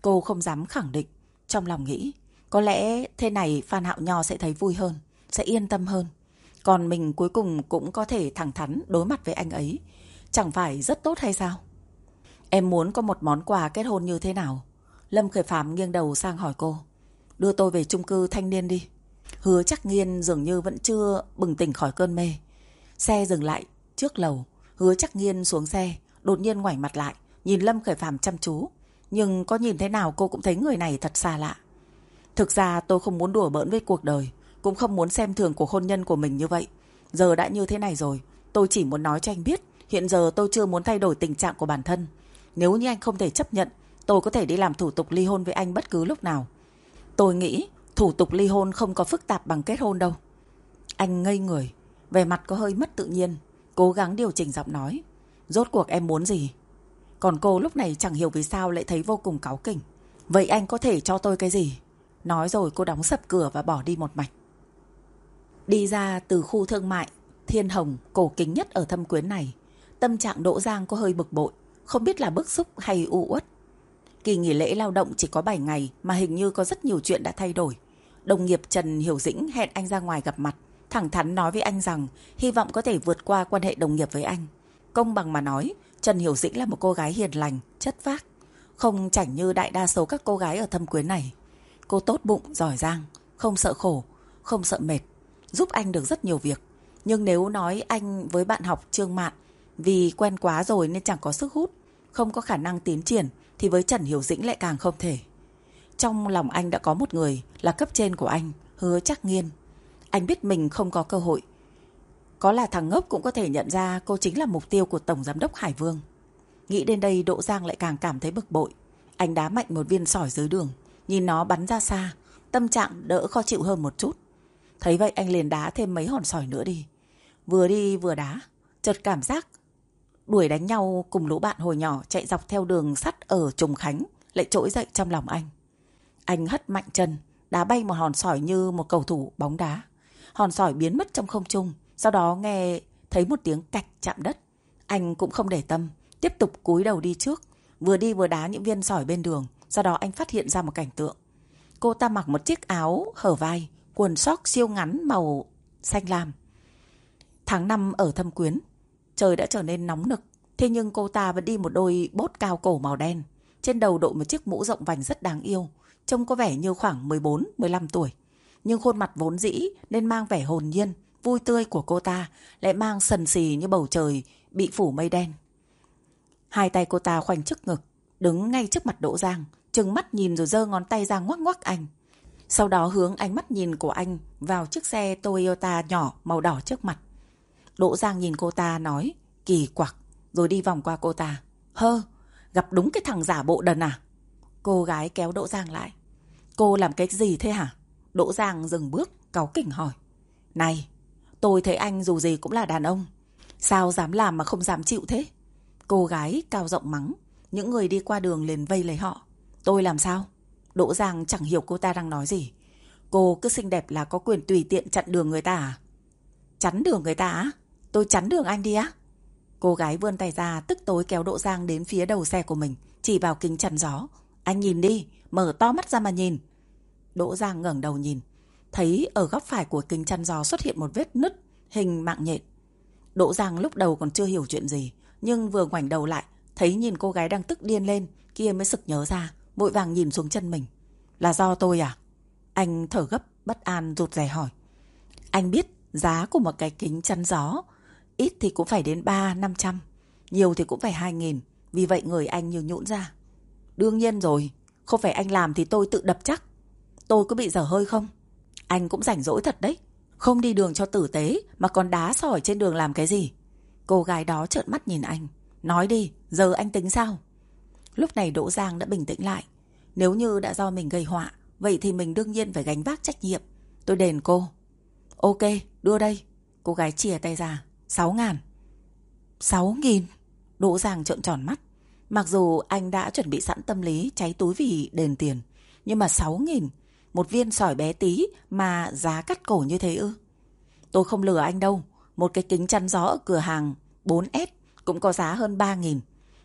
Cô không dám khẳng định. Trong lòng nghĩ, có lẽ thế này Phan Hạo Nho sẽ thấy vui hơn, sẽ yên tâm hơn. Còn mình cuối cùng cũng có thể thẳng thắn đối mặt với anh ấy. Chẳng phải rất tốt hay sao? Em muốn có một món quà kết hôn như thế nào? Lâm Khởi Phạm nghiêng đầu sang hỏi cô. Đưa tôi về chung cư thanh niên đi. Hứa chắc nghiên dường như vẫn chưa bừng tỉnh khỏi cơn mê. Xe dừng lại trước lầu. Hứa chắc nghiên xuống xe, đột nhiên ngoảnh mặt lại, nhìn Lâm Khởi Phàm chăm chú. Nhưng có nhìn thế nào cô cũng thấy người này thật xa lạ. Thực ra tôi không muốn đùa bỡn với cuộc đời, cũng không muốn xem thường cuộc hôn nhân của mình như vậy. Giờ đã như thế này rồi, tôi chỉ muốn nói cho anh biết, hiện giờ tôi chưa muốn thay đổi tình trạng của bản thân. Nếu như anh không thể chấp nhận, tôi có thể đi làm thủ tục ly hôn với anh bất cứ lúc nào. Tôi nghĩ thủ tục ly hôn không có phức tạp bằng kết hôn đâu. Anh ngây người, về mặt có hơi mất tự nhiên, cố gắng điều chỉnh giọng nói. Rốt cuộc em muốn gì? Còn cô lúc này chẳng hiểu vì sao lại thấy vô cùng cáu kỉnh. Vậy anh có thể cho tôi cái gì? Nói rồi cô đóng sập cửa và bỏ đi một mạch. Đi ra từ khu thương mại, Thiên Hồng, cổ kính nhất ở thâm quyến này. Tâm trạng Đỗ Giang có hơi bực bội, không biết là bức xúc hay u uất. Kỳ nghỉ lễ lao động chỉ có 7 ngày mà hình như có rất nhiều chuyện đã thay đổi. Đồng nghiệp Trần Hiểu Dĩnh hẹn anh ra ngoài gặp mặt, thẳng thắn nói với anh rằng hy vọng có thể vượt qua quan hệ đồng nghiệp với anh. Công bằng mà nói, Trần Hiểu Dĩnh là một cô gái hiền lành, chất phác, không chảnh như đại đa số các cô gái ở thâm quyến này. Cô tốt bụng, giỏi giang, không sợ khổ, không sợ mệt, giúp anh được rất nhiều việc. Nhưng nếu nói anh với bạn học Trương Mạn vì quen quá rồi nên chẳng có sức hút, không có khả năng tiến triển thì với Trần Hiểu Dĩnh lại càng không thể. Trong lòng anh đã có một người là cấp trên của anh, hứa chắc nghiên. Anh biết mình không có cơ hội. Có là thằng ngốc cũng có thể nhận ra cô chính là mục tiêu của Tổng Giám đốc Hải Vương. Nghĩ đến đây Đỗ Giang lại càng cảm thấy bực bội. Anh đá mạnh một viên sỏi dưới đường, nhìn nó bắn ra xa, tâm trạng đỡ khó chịu hơn một chút. Thấy vậy anh liền đá thêm mấy hòn sỏi nữa đi. Vừa đi vừa đá, chợt cảm giác đuổi đánh nhau cùng lũ bạn hồi nhỏ chạy dọc theo đường sắt ở Trùng Khánh lại trỗi dậy trong lòng anh. Anh hất mạnh chân, đá bay một hòn sỏi như một cầu thủ bóng đá. Hòn sỏi biến mất trong không trung, sau đó nghe thấy một tiếng cạch chạm đất. Anh cũng không để tâm, tiếp tục cúi đầu đi trước, vừa đi vừa đá những viên sỏi bên đường. Sau đó anh phát hiện ra một cảnh tượng. Cô ta mặc một chiếc áo hở vai, quần sóc siêu ngắn màu xanh lam. Tháng 5 ở Thâm Quyến, trời đã trở nên nóng nực. Thế nhưng cô ta vẫn đi một đôi bốt cao cổ màu đen. Trên đầu đội một chiếc mũ rộng vành rất đáng yêu. Trông có vẻ như khoảng 14-15 tuổi. Nhưng khuôn mặt vốn dĩ nên mang vẻ hồn nhiên, vui tươi của cô ta lại mang sần xì như bầu trời bị phủ mây đen. Hai tay cô ta khoanh trước ngực, đứng ngay trước mặt Đỗ Giang, chừng mắt nhìn rồi giơ ngón tay ra ngoắc ngoắc anh. Sau đó hướng ánh mắt nhìn của anh vào chiếc xe Toyota nhỏ màu đỏ trước mặt. Đỗ Giang nhìn cô ta nói, kỳ quặc, rồi đi vòng qua cô ta. Hơ, gặp đúng cái thằng giả bộ đần à? Cô gái kéo Đỗ Giang lại. Cô làm cái gì thế hả? Đỗ Giang dừng bước, cáu kỉnh hỏi. Này, tôi thấy anh dù gì cũng là đàn ông. Sao dám làm mà không dám chịu thế? Cô gái cao rộng mắng. Những người đi qua đường liền vây lấy họ. Tôi làm sao? Đỗ Giang chẳng hiểu cô ta đang nói gì. Cô cứ xinh đẹp là có quyền tùy tiện chặn đường người ta à? Chắn đường người ta á? Tôi chắn đường anh đi á? Cô gái vươn tay ra tức tối kéo Đỗ Giang đến phía đầu xe của mình, chỉ vào kính chắn gió. Anh nhìn đi, mở to mắt ra mà nhìn. Đỗ Giang ngẩng đầu nhìn, thấy ở góc phải của kính chắn gió xuất hiện một vết nứt hình mạng nhện. Đỗ Giang lúc đầu còn chưa hiểu chuyện gì, nhưng vừa ngoảnh đầu lại, thấy nhìn cô gái đang tức điên lên, kia mới sực nhớ ra, vội vàng nhìn xuống chân mình. Là do tôi à? Anh thở gấp, bất an rụt rè hỏi. Anh biết giá của một cái kính chắn gió, ít thì cũng phải đến 3-500, nhiều thì cũng phải 2.000, vì vậy người anh như nhũn ra. Đương nhiên rồi, không phải anh làm thì tôi tự đập chắc. Tôi có bị dở hơi không? Anh cũng rảnh rỗi thật đấy. Không đi đường cho tử tế mà còn đá sỏi trên đường làm cái gì? Cô gái đó trợn mắt nhìn anh. Nói đi, giờ anh tính sao? Lúc này Đỗ Giang đã bình tĩnh lại. Nếu như đã do mình gây họa, vậy thì mình đương nhiên phải gánh vác trách nhiệm. Tôi đền cô. Ok, đưa đây. Cô gái chìa tay ra. Sáu ngàn. Sáu nghìn. Đỗ Giang trợn tròn mắt. Mặc dù anh đã chuẩn bị sẵn tâm lý cháy túi vì đền tiền. Nhưng mà sáu nghìn. Một viên sỏi bé tí mà giá cắt cổ như thế ư. Tôi không lừa anh đâu. Một cái kính chắn gió ở cửa hàng 4S cũng có giá hơn 3 nghìn.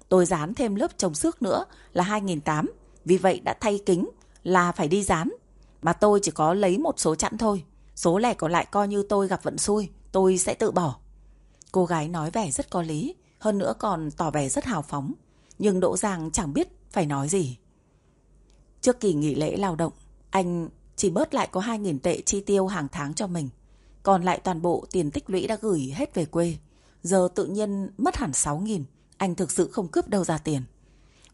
Tôi dán thêm lớp trồng xước nữa là 2.800. Vì vậy đã thay kính là phải đi dán. Mà tôi chỉ có lấy một số chẵn thôi. Số lẻ còn lại coi như tôi gặp vận xui. Tôi sẽ tự bỏ. Cô gái nói vẻ rất có lý. Hơn nữa còn tỏ vẻ rất hào phóng. Nhưng Đỗ Giang chẳng biết phải nói gì. Trước kỳ nghỉ lễ lao động, anh chỉ bớt lại có 2.000 tệ chi tiêu hàng tháng cho mình. Còn lại toàn bộ tiền tích lũy đã gửi hết về quê. Giờ tự nhiên mất hẳn 6.000. Anh thực sự không cướp đâu ra tiền.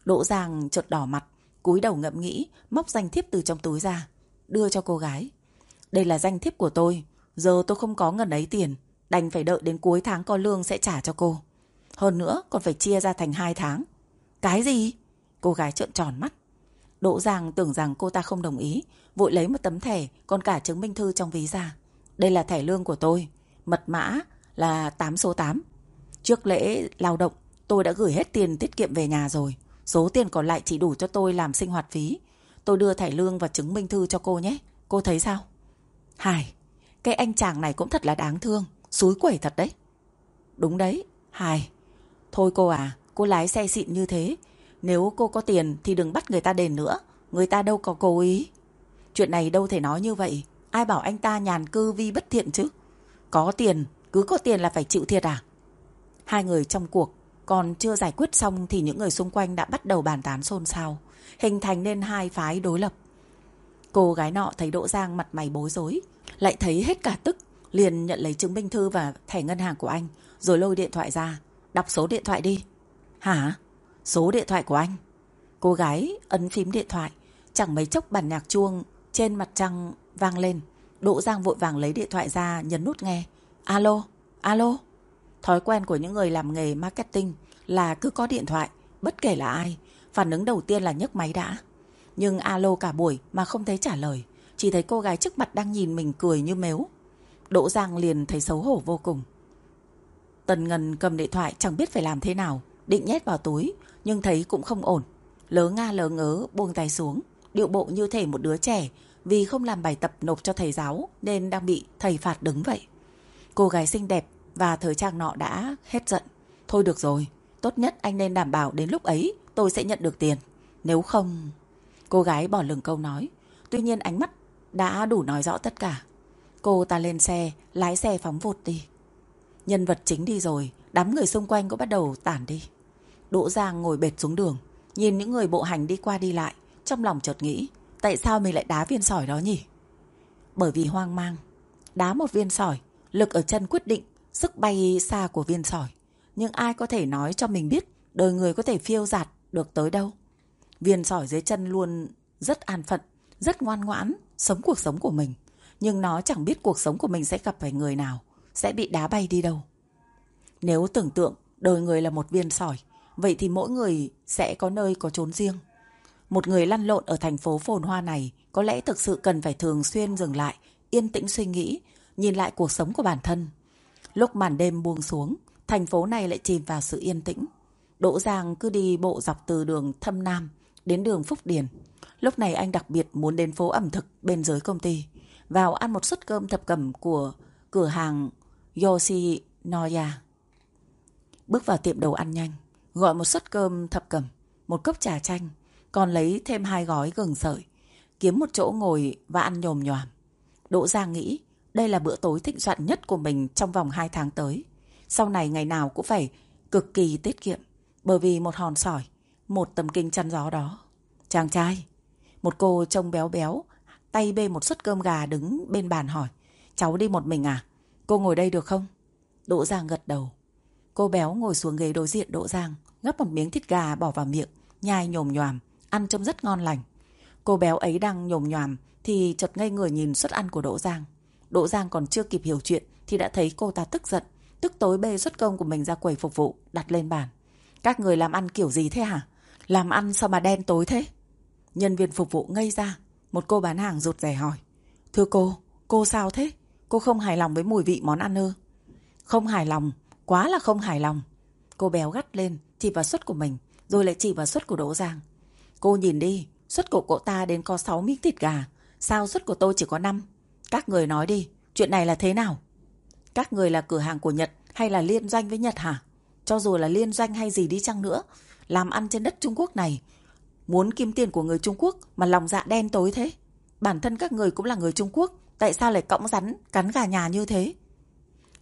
Đỗ Giang chợt đỏ mặt, cúi đầu ngậm nghĩ, móc danh thiếp từ trong túi ra, đưa cho cô gái. Đây là danh thiếp của tôi, giờ tôi không có ngần ấy tiền, đành phải đợi đến cuối tháng có lương sẽ trả cho cô. Hơn nữa còn phải chia ra thành hai tháng. Cái gì? Cô gái trợn tròn mắt. Đỗ Giang tưởng rằng cô ta không đồng ý, vội lấy một tấm thẻ còn cả chứng minh thư trong ví ra. Đây là thẻ lương của tôi, mật mã là 8 số 8. Trước lễ lao động, tôi đã gửi hết tiền tiết kiệm về nhà rồi. Số tiền còn lại chỉ đủ cho tôi làm sinh hoạt phí. Tôi đưa thẻ lương và chứng minh thư cho cô nhé. Cô thấy sao? Hải, cái anh chàng này cũng thật là đáng thương. Xúi quẩy thật đấy. Đúng đấy, Hải. Thôi cô à, cô lái xe xịn như thế. Nếu cô có tiền thì đừng bắt người ta đền nữa. Người ta đâu có cố ý. Chuyện này đâu thể nói như vậy. Ai bảo anh ta nhàn cư vi bất thiện chứ? Có tiền, cứ có tiền là phải chịu thiệt à? Hai người trong cuộc còn chưa giải quyết xong thì những người xung quanh đã bắt đầu bàn tán xôn xao, hình thành nên hai phái đối lập. Cô gái nọ thấy Đỗ Giang mặt mày bối rối, lại thấy hết cả tức, liền nhận lấy chứng minh thư và thẻ ngân hàng của anh, rồi lôi điện thoại ra, đọc số điện thoại đi. Hả? Số điện thoại của anh? Cô gái ấn phím điện thoại, chẳng mấy chốc bản nhạc chuông trên mặt trăng vang lên. Đỗ Giang vội vàng lấy điện thoại ra nhấn nút nghe. Alo, alo. Thói quen của những người làm nghề marketing là cứ có điện thoại, bất kể là ai, phản ứng đầu tiên là nhấc máy đã. Nhưng alo cả buổi mà không thấy trả lời, chỉ thấy cô gái trước mặt đang nhìn mình cười như mếu. Đỗ Giang liền thấy xấu hổ vô cùng. Tần Ngân cầm điện thoại chẳng biết phải làm thế nào, định nhét vào túi, nhưng thấy cũng không ổn. Lớ nga lớ ngớ buông tay xuống, điệu bộ như thể một đứa trẻ vì không làm bài tập nộp cho thầy giáo nên đang bị thầy phạt đứng vậy. Cô gái xinh đẹp và thời trang nọ đã hết giận. Thôi được rồi, tốt nhất anh nên đảm bảo đến lúc ấy tôi sẽ nhận được tiền. Nếu không... Cô gái bỏ lửng câu nói. Tuy nhiên ánh mắt đã đủ nói rõ tất cả. Cô ta lên xe, lái xe phóng vụt đi. Nhân vật chính đi rồi, đám người xung quanh cũng bắt đầu tản đi. Đỗ Giang ngồi bệt xuống đường, nhìn những người bộ hành đi qua đi lại, trong lòng chợt nghĩ, tại sao mình lại đá viên sỏi đó nhỉ? Bởi vì hoang mang, đá một viên sỏi, lực ở chân quyết định sức bay xa của viên sỏi. Nhưng ai có thể nói cho mình biết đời người có thể phiêu giạt được tới đâu? Viên sỏi dưới chân luôn rất an phận, rất ngoan ngoãn, sống cuộc sống của mình. Nhưng nó chẳng biết cuộc sống của mình sẽ gặp phải người nào, sẽ bị đá bay đi đâu. Nếu tưởng tượng đời người là một viên sỏi, vậy thì mỗi người sẽ có nơi có trốn riêng. Một người lăn lộn ở thành phố phồn hoa này có lẽ thực sự cần phải thường xuyên dừng lại, yên tĩnh suy nghĩ, nhìn lại cuộc sống của bản thân. Lúc màn đêm buông xuống, thành phố này lại chìm vào sự yên tĩnh. Đỗ Giang cứ đi bộ dọc từ đường Thâm Nam đến đường Phúc Điền. Lúc này anh đặc biệt muốn đến phố ẩm thực bên dưới công ty, vào ăn một suất cơm thập cẩm của cửa hàng Yoshinoya. Bước vào tiệm đồ ăn nhanh, gọi một suất cơm thập cẩm, một cốc trà chanh, còn lấy thêm hai gói gừng sợi, kiếm một chỗ ngồi và ăn nhồm nhòm. Đỗ Giang nghĩ đây là bữa tối thịnh soạn nhất của mình trong vòng 2 tháng tới. Sau này ngày nào cũng phải cực kỳ tiết kiệm, bởi vì một hòn sỏi, một tầm kinh chăn gió đó. Chàng trai, một cô trông béo béo, tay bê một suất cơm gà đứng bên bàn hỏi, cháu đi một mình à? Cô ngồi đây được không? Đỗ Giang gật đầu. Cô béo ngồi xuống ghế đối diện Đỗ Giang, gấp một miếng thịt gà bỏ vào miệng, nhai nhồm nhòm, ăn trông rất ngon lành. Cô béo ấy đang nhồm nhòm thì chợt ngây người nhìn suất ăn của Đỗ Giang. Đỗ Giang còn chưa kịp hiểu chuyện thì đã thấy cô ta tức giận, tức tối bê suất công của mình ra quầy phục vụ, đặt lên bàn. Các người làm ăn kiểu gì thế hả? Làm ăn sao mà đen tối thế? Nhân viên phục vụ ngây ra, một cô bán hàng rụt rè hỏi. Thưa cô, cô sao thế? Cô không hài lòng với mùi vị món ăn ư? Không hài lòng, quá là không hài lòng. Cô béo gắt lên, chỉ vào suất của mình, rồi lại chỉ vào suất của Đỗ Giang. Cô nhìn đi, suất của cô ta đến có 6 miếng thịt gà, sao suất của tôi chỉ có 5? Các người nói đi, chuyện này là thế nào? Các người là cửa hàng của Nhật hay là liên doanh với Nhật hả? Cho dù là liên doanh hay gì đi chăng nữa, làm ăn trên đất Trung Quốc này, muốn kiếm tiền của người Trung Quốc mà lòng dạ đen tối thế. Bản thân các người cũng là người Trung Quốc, tại sao lại cõng rắn, cắn gà nhà như thế?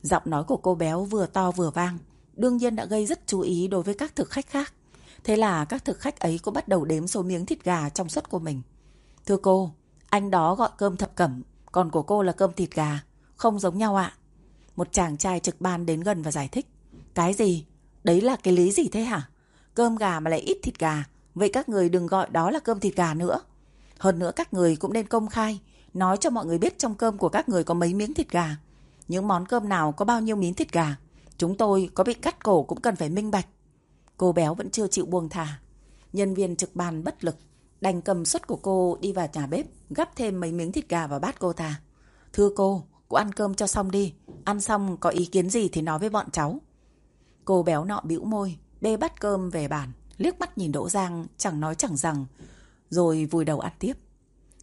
Giọng nói của cô béo vừa to vừa vang, đương nhiên đã gây rất chú ý đối với các thực khách khác. Thế là các thực khách ấy cũng bắt đầu đếm số miếng thịt gà trong suất của mình. Thưa cô, anh đó gọi cơm thập cẩm, còn của cô là cơm thịt gà. Không giống nhau ạ. Một chàng trai trực ban đến gần và giải thích. Cái gì? Đấy là cái lý gì thế hả? Cơm gà mà lại ít thịt gà. Vậy các người đừng gọi đó là cơm thịt gà nữa. Hơn nữa các người cũng nên công khai, nói cho mọi người biết trong cơm của các người có mấy miếng thịt gà. Những món cơm nào có bao nhiêu miếng thịt gà. Chúng tôi có bị cắt cổ cũng cần phải minh bạch. Cô béo vẫn chưa chịu buông thả. Nhân viên trực bàn bất lực, đành cầm suất của cô đi vào nhà bếp, gắp thêm mấy miếng thịt gà vào bát cô ta. Thưa cô, cô ăn cơm cho xong đi. Ăn xong có ý kiến gì thì nói với bọn cháu. Cô béo nọ bĩu môi, bê bát cơm về bàn, liếc mắt nhìn Đỗ Giang, chẳng nói chẳng rằng, rồi vùi đầu ăn tiếp.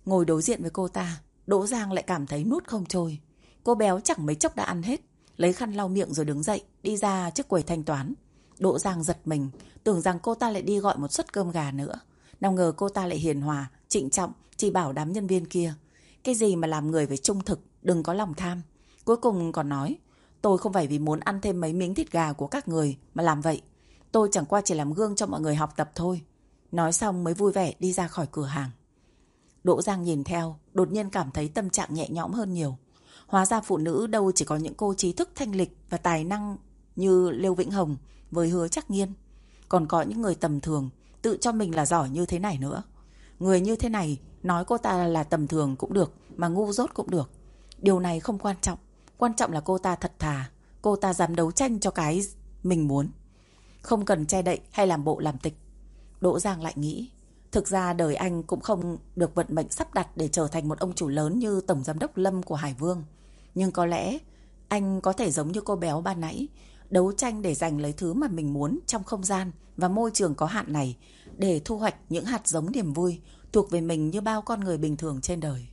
Ngồi đối diện với cô ta, Đỗ Giang lại cảm thấy nuốt không trôi. Cô béo chẳng mấy chốc đã ăn hết, lấy khăn lau miệng rồi đứng dậy, đi ra trước quầy thanh toán. Đỗ Giang giật mình, tưởng rằng cô ta lại đi gọi một suất cơm gà nữa. Nào ngờ cô ta lại hiền hòa, trịnh trọng, chỉ bảo đám nhân viên kia. Cái gì mà làm người phải trung thực, đừng có lòng tham. Cuối cùng còn nói, tôi không phải vì muốn ăn thêm mấy miếng thịt gà của các người mà làm vậy. Tôi chẳng qua chỉ làm gương cho mọi người học tập thôi. Nói xong mới vui vẻ đi ra khỏi cửa hàng. Đỗ Giang nhìn theo, đột nhiên cảm thấy tâm trạng nhẹ nhõm hơn nhiều. Hóa ra phụ nữ đâu chỉ có những cô trí thức thanh lịch và tài năng như Liêu Vĩnh Hồng với hứa chắc nghiên. Còn có những người tầm thường, tự cho mình là giỏi như thế này nữa. Người như thế này, nói cô ta là tầm thường cũng được, mà ngu dốt cũng được. Điều này không quan trọng. Quan trọng là cô ta thật thà, cô ta dám đấu tranh cho cái mình muốn. Không cần che đậy hay làm bộ làm tịch. Đỗ Giang lại nghĩ, thực ra đời anh cũng không được vận mệnh sắp đặt để trở thành một ông chủ lớn như Tổng Giám đốc Lâm của Hải Vương. Nhưng có lẽ anh có thể giống như cô béo ban nãy, đấu tranh để giành lấy thứ mà mình muốn trong không gian và môi trường có hạn này để thu hoạch những hạt giống niềm vui thuộc về mình như bao con người bình thường trên đời.